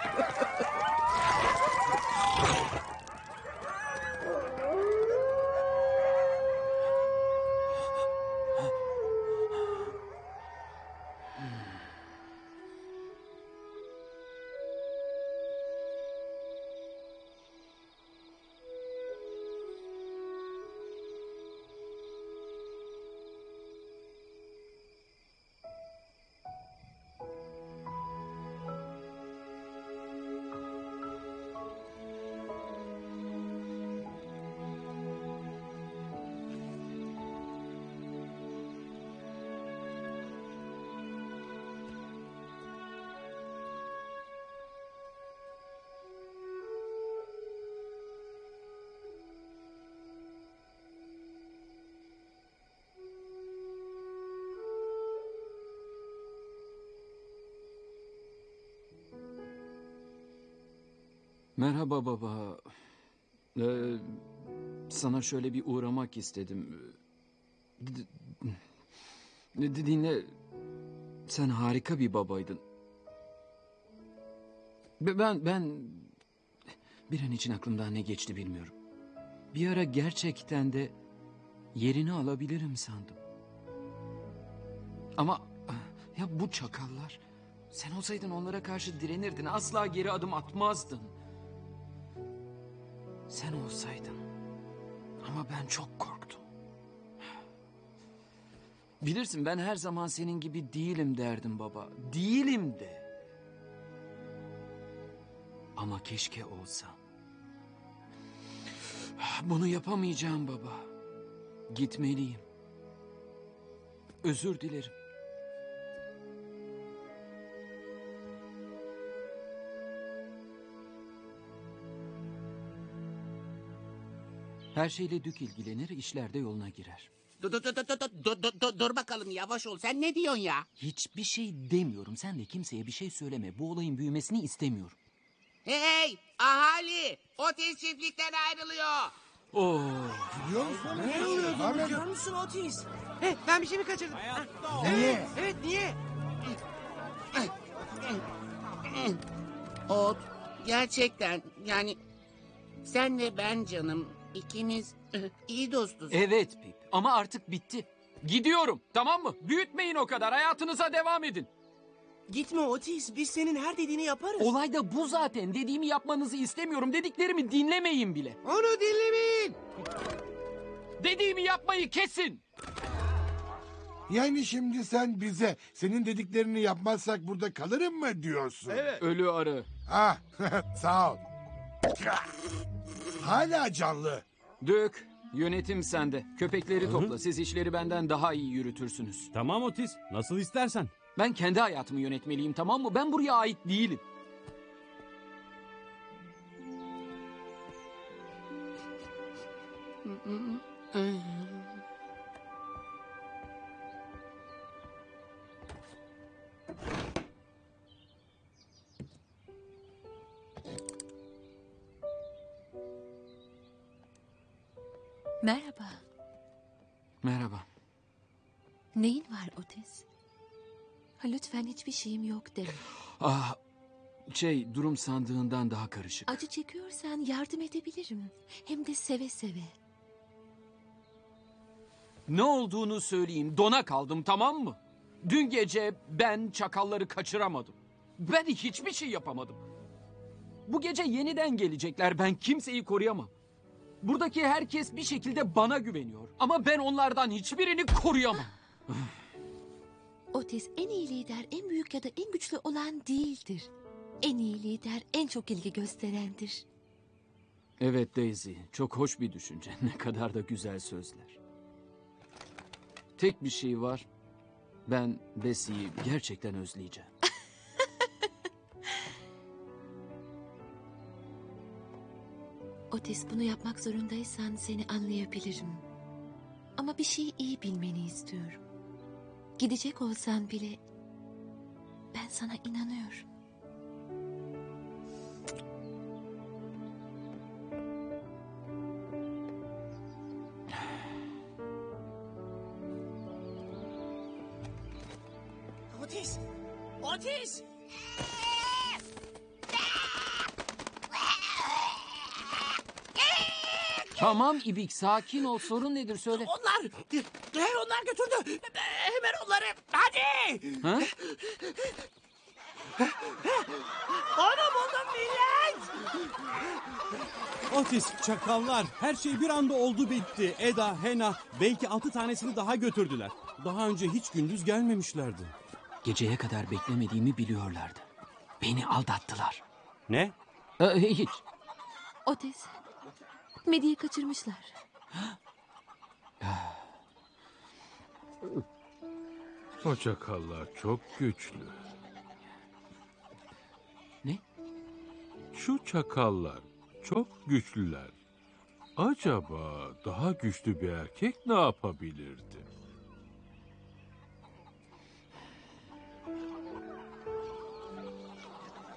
Merhaba baba. Ee, sana şöyle bir uğramak istedim. D- dinle. Sen harika bir babaydın. Be- Ben ben bir an için aklımdan ne geçti bilmiyorum. Bir ara gerçekten de yerini alabilirim sandım. Ama ya bu çakallar sen olsaydın onlara karşı direnirdin. Asla geri adım atmazdın. Sen olsaydın. Ama ben çok korktum. Bilirsin ben her zaman senin gibi değilim derdim baba. Değilim de. Ama keşke olsam. Bunu yapamayacağım baba. Gitmeliyim. Özür dilerim. Her şeyle dük ilgilenir, işler de yoluna girer. Dur, dur, dur, dur, dur, dur, dur, dur bakalım yavaş ol. Sen ne diyorsun ya? Hiçbir şey demiyorum. Sen de kimseye bir şey söyleme. Bu olayın büyümesini istemiyorum. Hey ahali! Otis çiftlikten ayrılıyor. Oo. Biliyor musun? Ne oluyor? Görüyor musun Otis? Hey, ben bir şey mi kaçırdım? Ha, Niye? Evet, evet niye? Ot, gerçekten yani sen ve ben canım ikimiz eh, iyi dostuz. Evet Pip ama artık bitti. Gidiyorum tamam mı? Büyütmeyin o kadar hayatınıza devam edin. Gitme Otis. Biz senin her dediğini yaparız. Olay da bu zaten. Dediğimi yapmanızı istemiyorum. Dediklerimi dinlemeyin bile. Onu dinlemeyin. Dediğimi yapmayı kesin. Yani şimdi sen bize senin dediklerini yapmazsak burada kalırım mı diyorsun? Ölü arı. Ah [laughs] sağ ol. Hala canlı. Dök. Yönetim sende. Köpekleri topla. Siz işleri benden daha iyi yürütürsünüz. Tamam Otis. Nasıl istersen. Ben kendi hayatımı yönetmeliyim tamam mı? Ben buraya ait değilim. Otis? Ha, lütfen hiçbir şeyim yok deme. Ah, şey durum sandığından daha karışık. Acı çekiyorsan yardım edebilirim. Hem de seve seve. Ne olduğunu söyleyeyim. Dona kaldım tamam mı? Dün gece ben çakalları kaçıramadım. Ben hiçbir şey yapamadım. Bu gece yeniden gelecekler. Ben kimseyi koruyamam. Buradaki herkes bir şekilde bana güveniyor. Ama ben onlardan hiçbirini koruyamam. Otis en iyi lider en büyük ya da en güçlü olan değildir. En iyi lider en çok ilgi gösterendir. Evet Daisy, çok hoş bir düşünce. [laughs] Ne kadar da güzel sözler. Tek bir şey var. Ben Bessie'yi gerçekten özleyeceğim. [laughs] Otis bunu yapmak zorundaysan seni anlayabilirim. Ama bir şeyi iyi bilmeni istiyorum. Gidecek olsan bile ben sana inanıyorum. Otis. Otis. Tamam İbik, sakin ol. Sorun nedir söyle. Onlar. Onlar götürdü. Hemen onları. Hadi. Ha? Onu buldum millet. Otis, çakallar. Her şey bir anda oldu bitti. Eda, Hena, belki altı tanesini daha götürdüler. Daha önce hiç gündüz gelmemişlerdi. Geceye kadar beklemediğimi biliyorlardı. Beni aldattılar. Ne? Ee, hiç. Otis, Medi'yi kaçırmışlar. [gasps] O çakallar çok güçlü. Ne? Şu çakallar çok güçlüler. Acaba daha güçlü bir erkek ne yapabilirdi?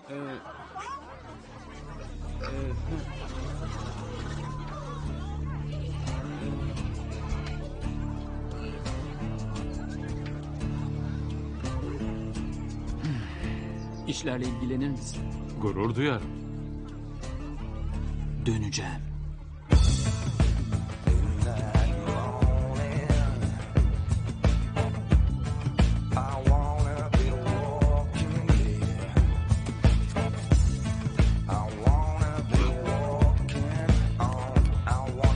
Ee, İşlerle ilgilenir misin? Gurur duyarım. Döneceğim.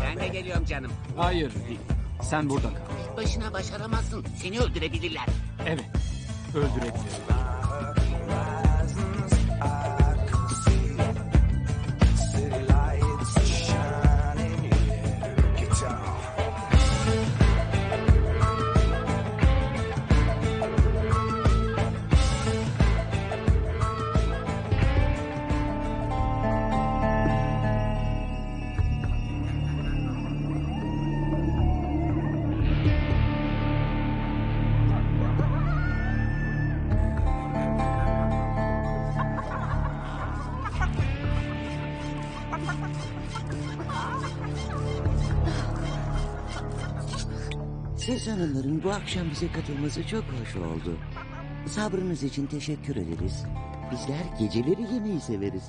Ben de geliyorum canım. Hayır. Sen burada kal. Başına başaramazsın. Seni öldürebilirler. Evet. Öldürebilirim. Akşam bize katılması çok hoş oldu. Sabrınız için teşekkür ederiz. Bizler geceleri yemeği severiz.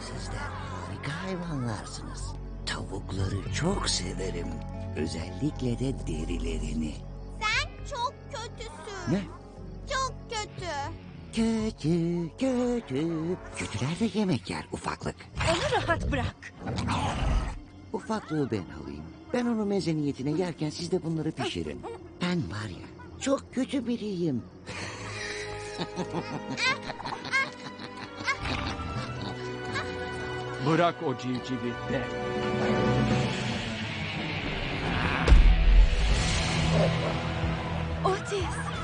Sizler harika hayvanlarsınız. Tavukları çok severim. Özellikle de derilerini. Sen çok kötüsün. Ne? Çok kötü. Kötü, kötü. Kötüler de yemek yer ufaklık. Onu rahat bırak. Ufaklığı ben alayım. Ben onu meze niyetine yerken siz de bunları pişirin. Ben var ya çok kötü biriyim. [laughs] Bırak o civcivi de. Otis.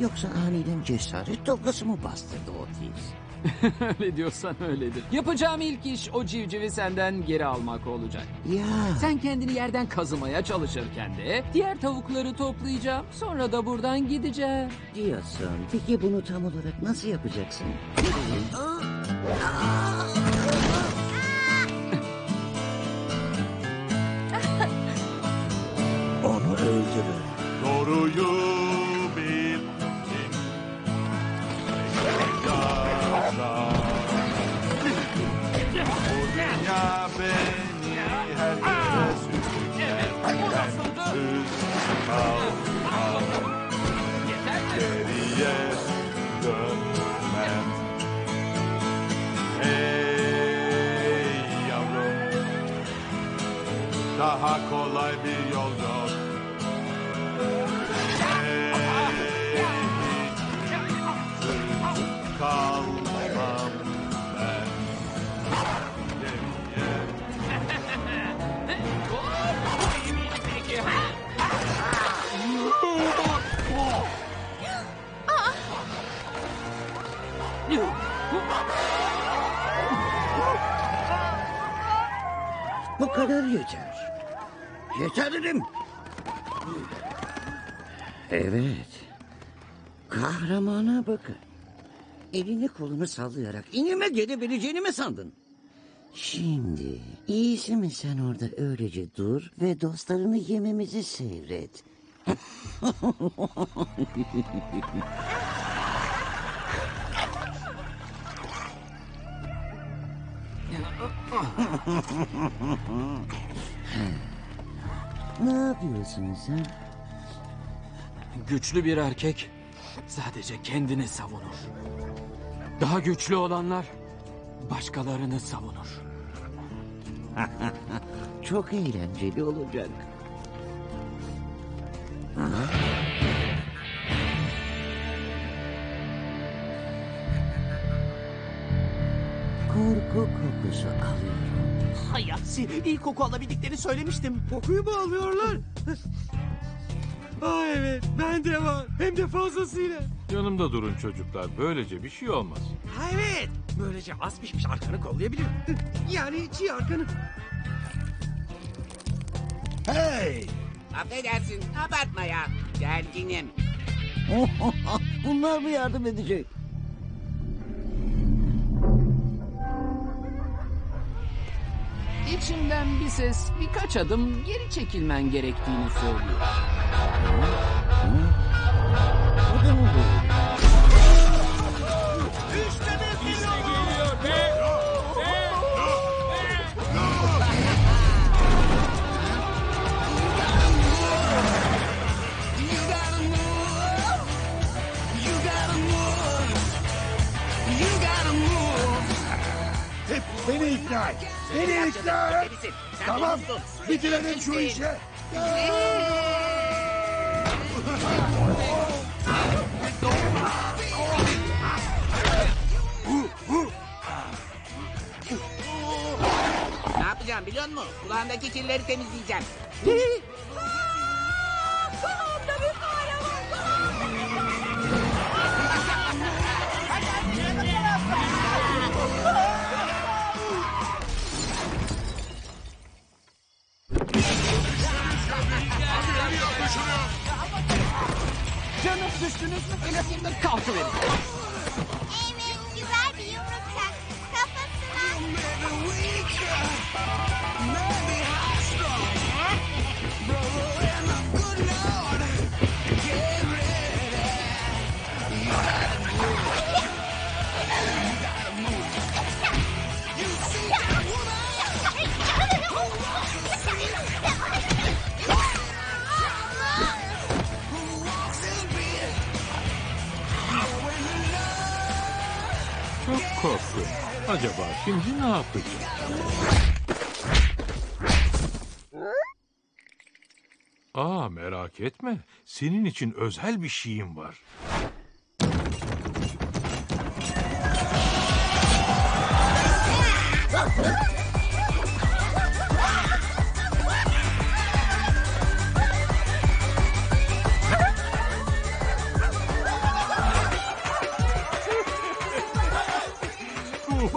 Yoksa aniden cesaret dalgası mı bastırdı Otis? [laughs] Öyle diyorsan öyledir. Yapacağım ilk iş o civcivi senden geri almak olacak. Ya. Sen kendini yerden kazımaya çalışırken de diğer tavukları toplayacağım. Sonra da buradan gideceğim. Diyorsun. Peki bunu tam olarak nasıl yapacaksın? Onu öldürür. Doğruyu kolunu sallayarak inime gelebileceğini mi sandın? Şimdi iyisi mi sen orada öylece dur ve dostlarını yememizi seyret. [laughs] ne yapıyorsun sen? Güçlü bir erkek sadece kendini savunur. Daha güçlü olanlar başkalarını savunur. [laughs] Çok eğlenceli olacak. Korku kokusu alıyorum. Hay aksi iyi koku alabildiklerini söylemiştim. Kokuyu mu alıyorlar? [laughs] Aa evet bende var. Hem de fazlasıyla. Yanımda durun çocuklar. Böylece bir şey olmaz. Ha evet. Böylece az pişmiş arkanı kollayabilirim. Yani çiğ arkanı. Hey! Affedersin abartma ya. Gerginim. [laughs] Bunlar mı yardım edecek? İçimden bir ses birkaç adım geri çekilmen gerektiğini söylüyor. Hep beni ikna et. Beni ikna et. Tamam. Bitirelim şu işi. Ne yapacağım biliyor musun? Kulağındaki kirleri temizleyeceğim. Canım düştünüz mü? Öyle kalkıverin. Evet güzel bir yumruk çak. Kafasına. Acaba şimdi ne yapacağım? Aa merak etme. Senin için özel bir şeyim var.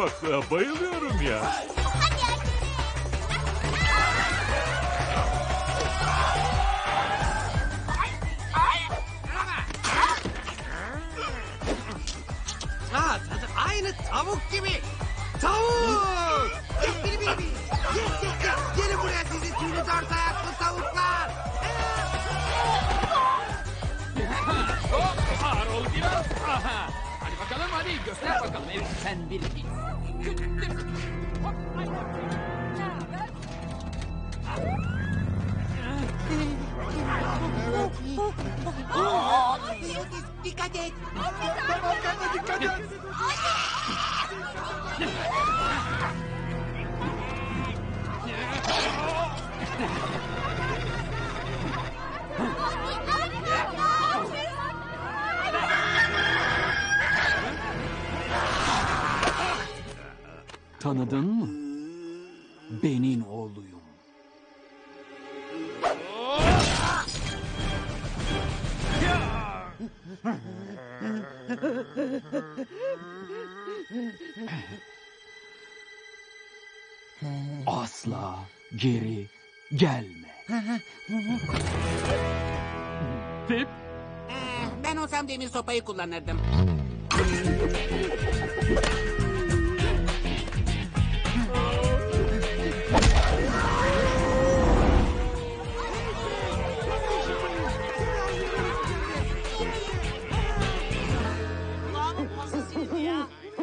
Ufaklığa bayılıyorum ya. Ha, tadı aynı tavuk gibi. Tavuk! Bakalım hadi göster bakalım. Evet sen bir... Ay. Dikkat et. Tamam kendine dikkat et. Tanıdın mı? Benim oğluyum. Asla geri gelme. Tip. Ee, ben olsam demir sopayı kullanırdım.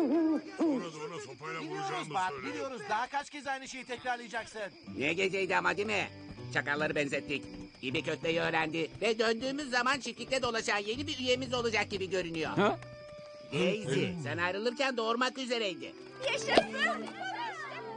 Ya. Orada ona sopayla Biliyoruz vuracağımı bak söyle. biliyoruz. Daha kaç kez aynı şeyi tekrarlayacaksın? Ne geceydi ama değil mi? Çakalları benzettik. İbi kötleyi öğrendi ve döndüğümüz zaman çiftlikte dolaşan yeni bir üyemiz olacak gibi görünüyor. Ha? Daisy, sen ayrılırken doğurmak üzereydi. Yaşasın.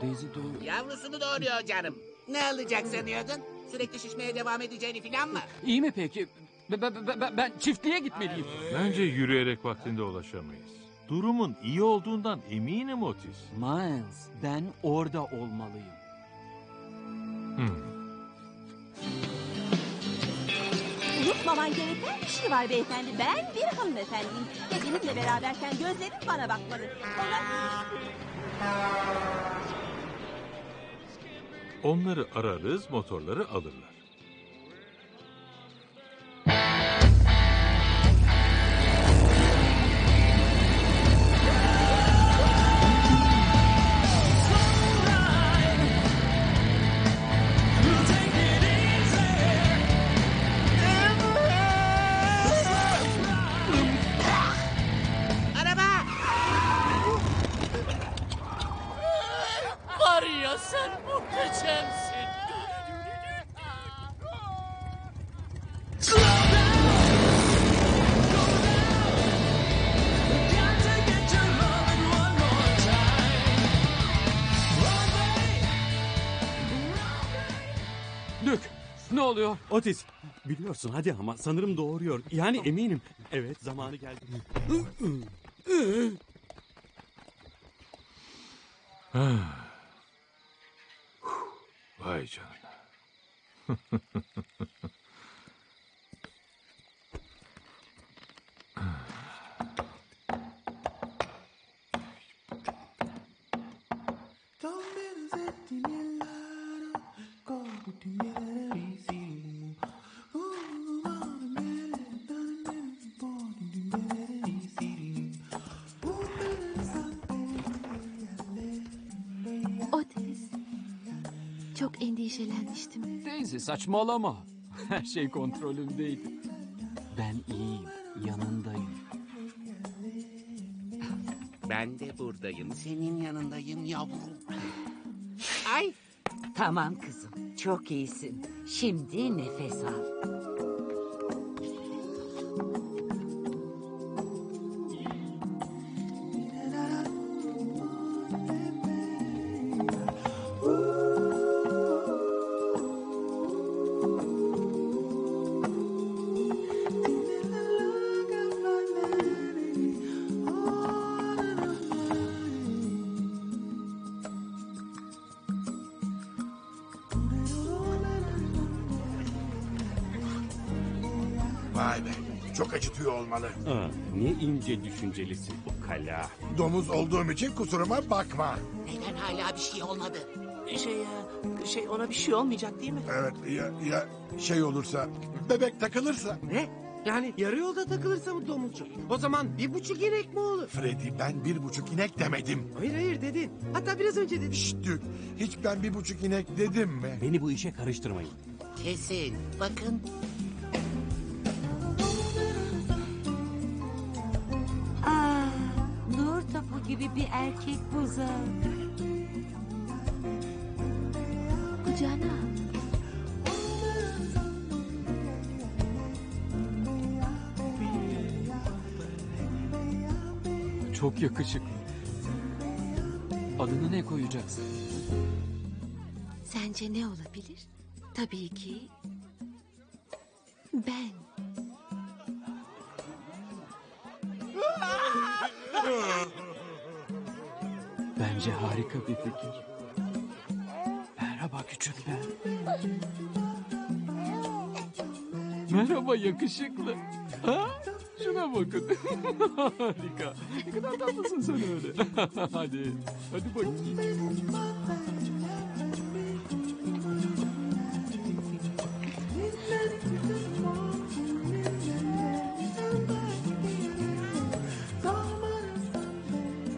Daisy doğru. Yavrusunu doğuruyor canım. Ne alacak sanıyordun? Sürekli şişmeye devam edeceğini filan mı? İyi mi peki? Be- be- be- be- ben çiftliğe gitmeliyim. Bence yürüyerek vaktinde ulaşamayız. Durumun iyi olduğundan eminim Otis. Miles, ben orada olmalıyım. Hmm. Unutmaman gereken bir şey var beyefendi. Ben bir hanımefendiyim. Ve seninle beraberken gözlerin bana bakmalı. Ona... Onları ararız, motorları alırlar. Oluyor? Otis biliyorsun hadi ama sanırım doğuruyor. Yani eminim. Evet zamanı geldi. Vay canına. [laughs] endişelenmiştim. Daisy saçmalama. [laughs] Her şey kontrolümdeydi. Ben iyiyim. Yanındayım. Ben de buradayım. Senin yanındayım yavrum. Ay. Tamam kızım. Çok iyisin. Şimdi nefes al. İnce düşüncelisin bu kala. Domuz olduğum için kusuruma bakma. Neden hala bir şey olmadı? Şey ya, şey ona bir şey olmayacak değil mi? Evet ya, ya şey olursa bebek takılırsa. Ne? Yani yarı yolda takılırsa mı domuzcuk? O zaman bir buçuk inek mi olur? Freddy ben bir buçuk inek demedim. Hayır hayır dedin. Hatta biraz önce dedin. Şşt Dük, hiç ben bir buçuk inek dedim mi? Beni bu işe karıştırmayın. Kesin. Bakın. Buzağı. Kucağına al. Çok yakışıklı. Adını ne koyacaksın? Sence ne olabilir? Tabii ki Merhaba yakışıklı. Ha? Şuna bakın. [laughs] Harika. Ne kadar tatlısın sen öyle. [laughs] hadi. Hadi bakayım.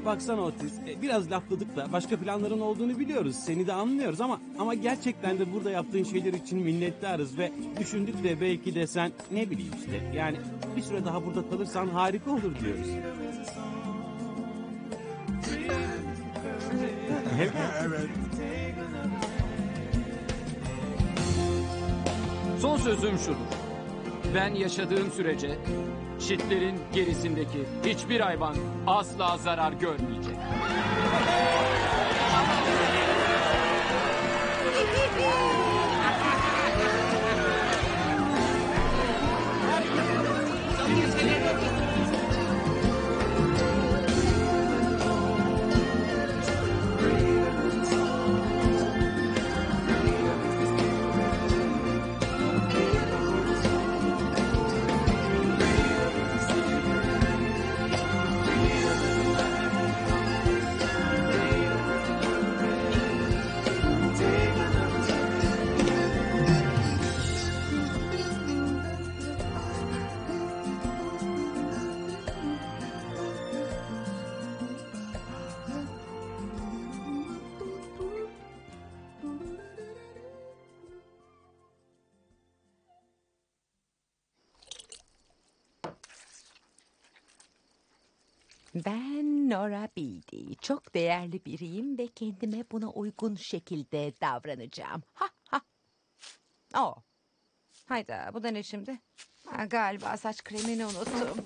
Baksana Otis, biraz lafladık da başka planların olduğunu biliyoruz. Seni de anlıyoruz ama ama gerçekten de burada yaptığın şeyler için minnettarız ve düşündük de belki de sen ne bileyim işte yani bir süre daha burada kalırsan harika olur diyoruz. Evet. Son sözüm şudur. Ben yaşadığım sürece çitlerin gerisindeki hiçbir hayvan asla zarar görmeyecek. Ben Nora Beatty. Çok değerli biriyim ve kendime buna uygun şekilde davranacağım. Ha ha. Oh. Hayda bu da ne şimdi? Ha, galiba saç kremini unuttum.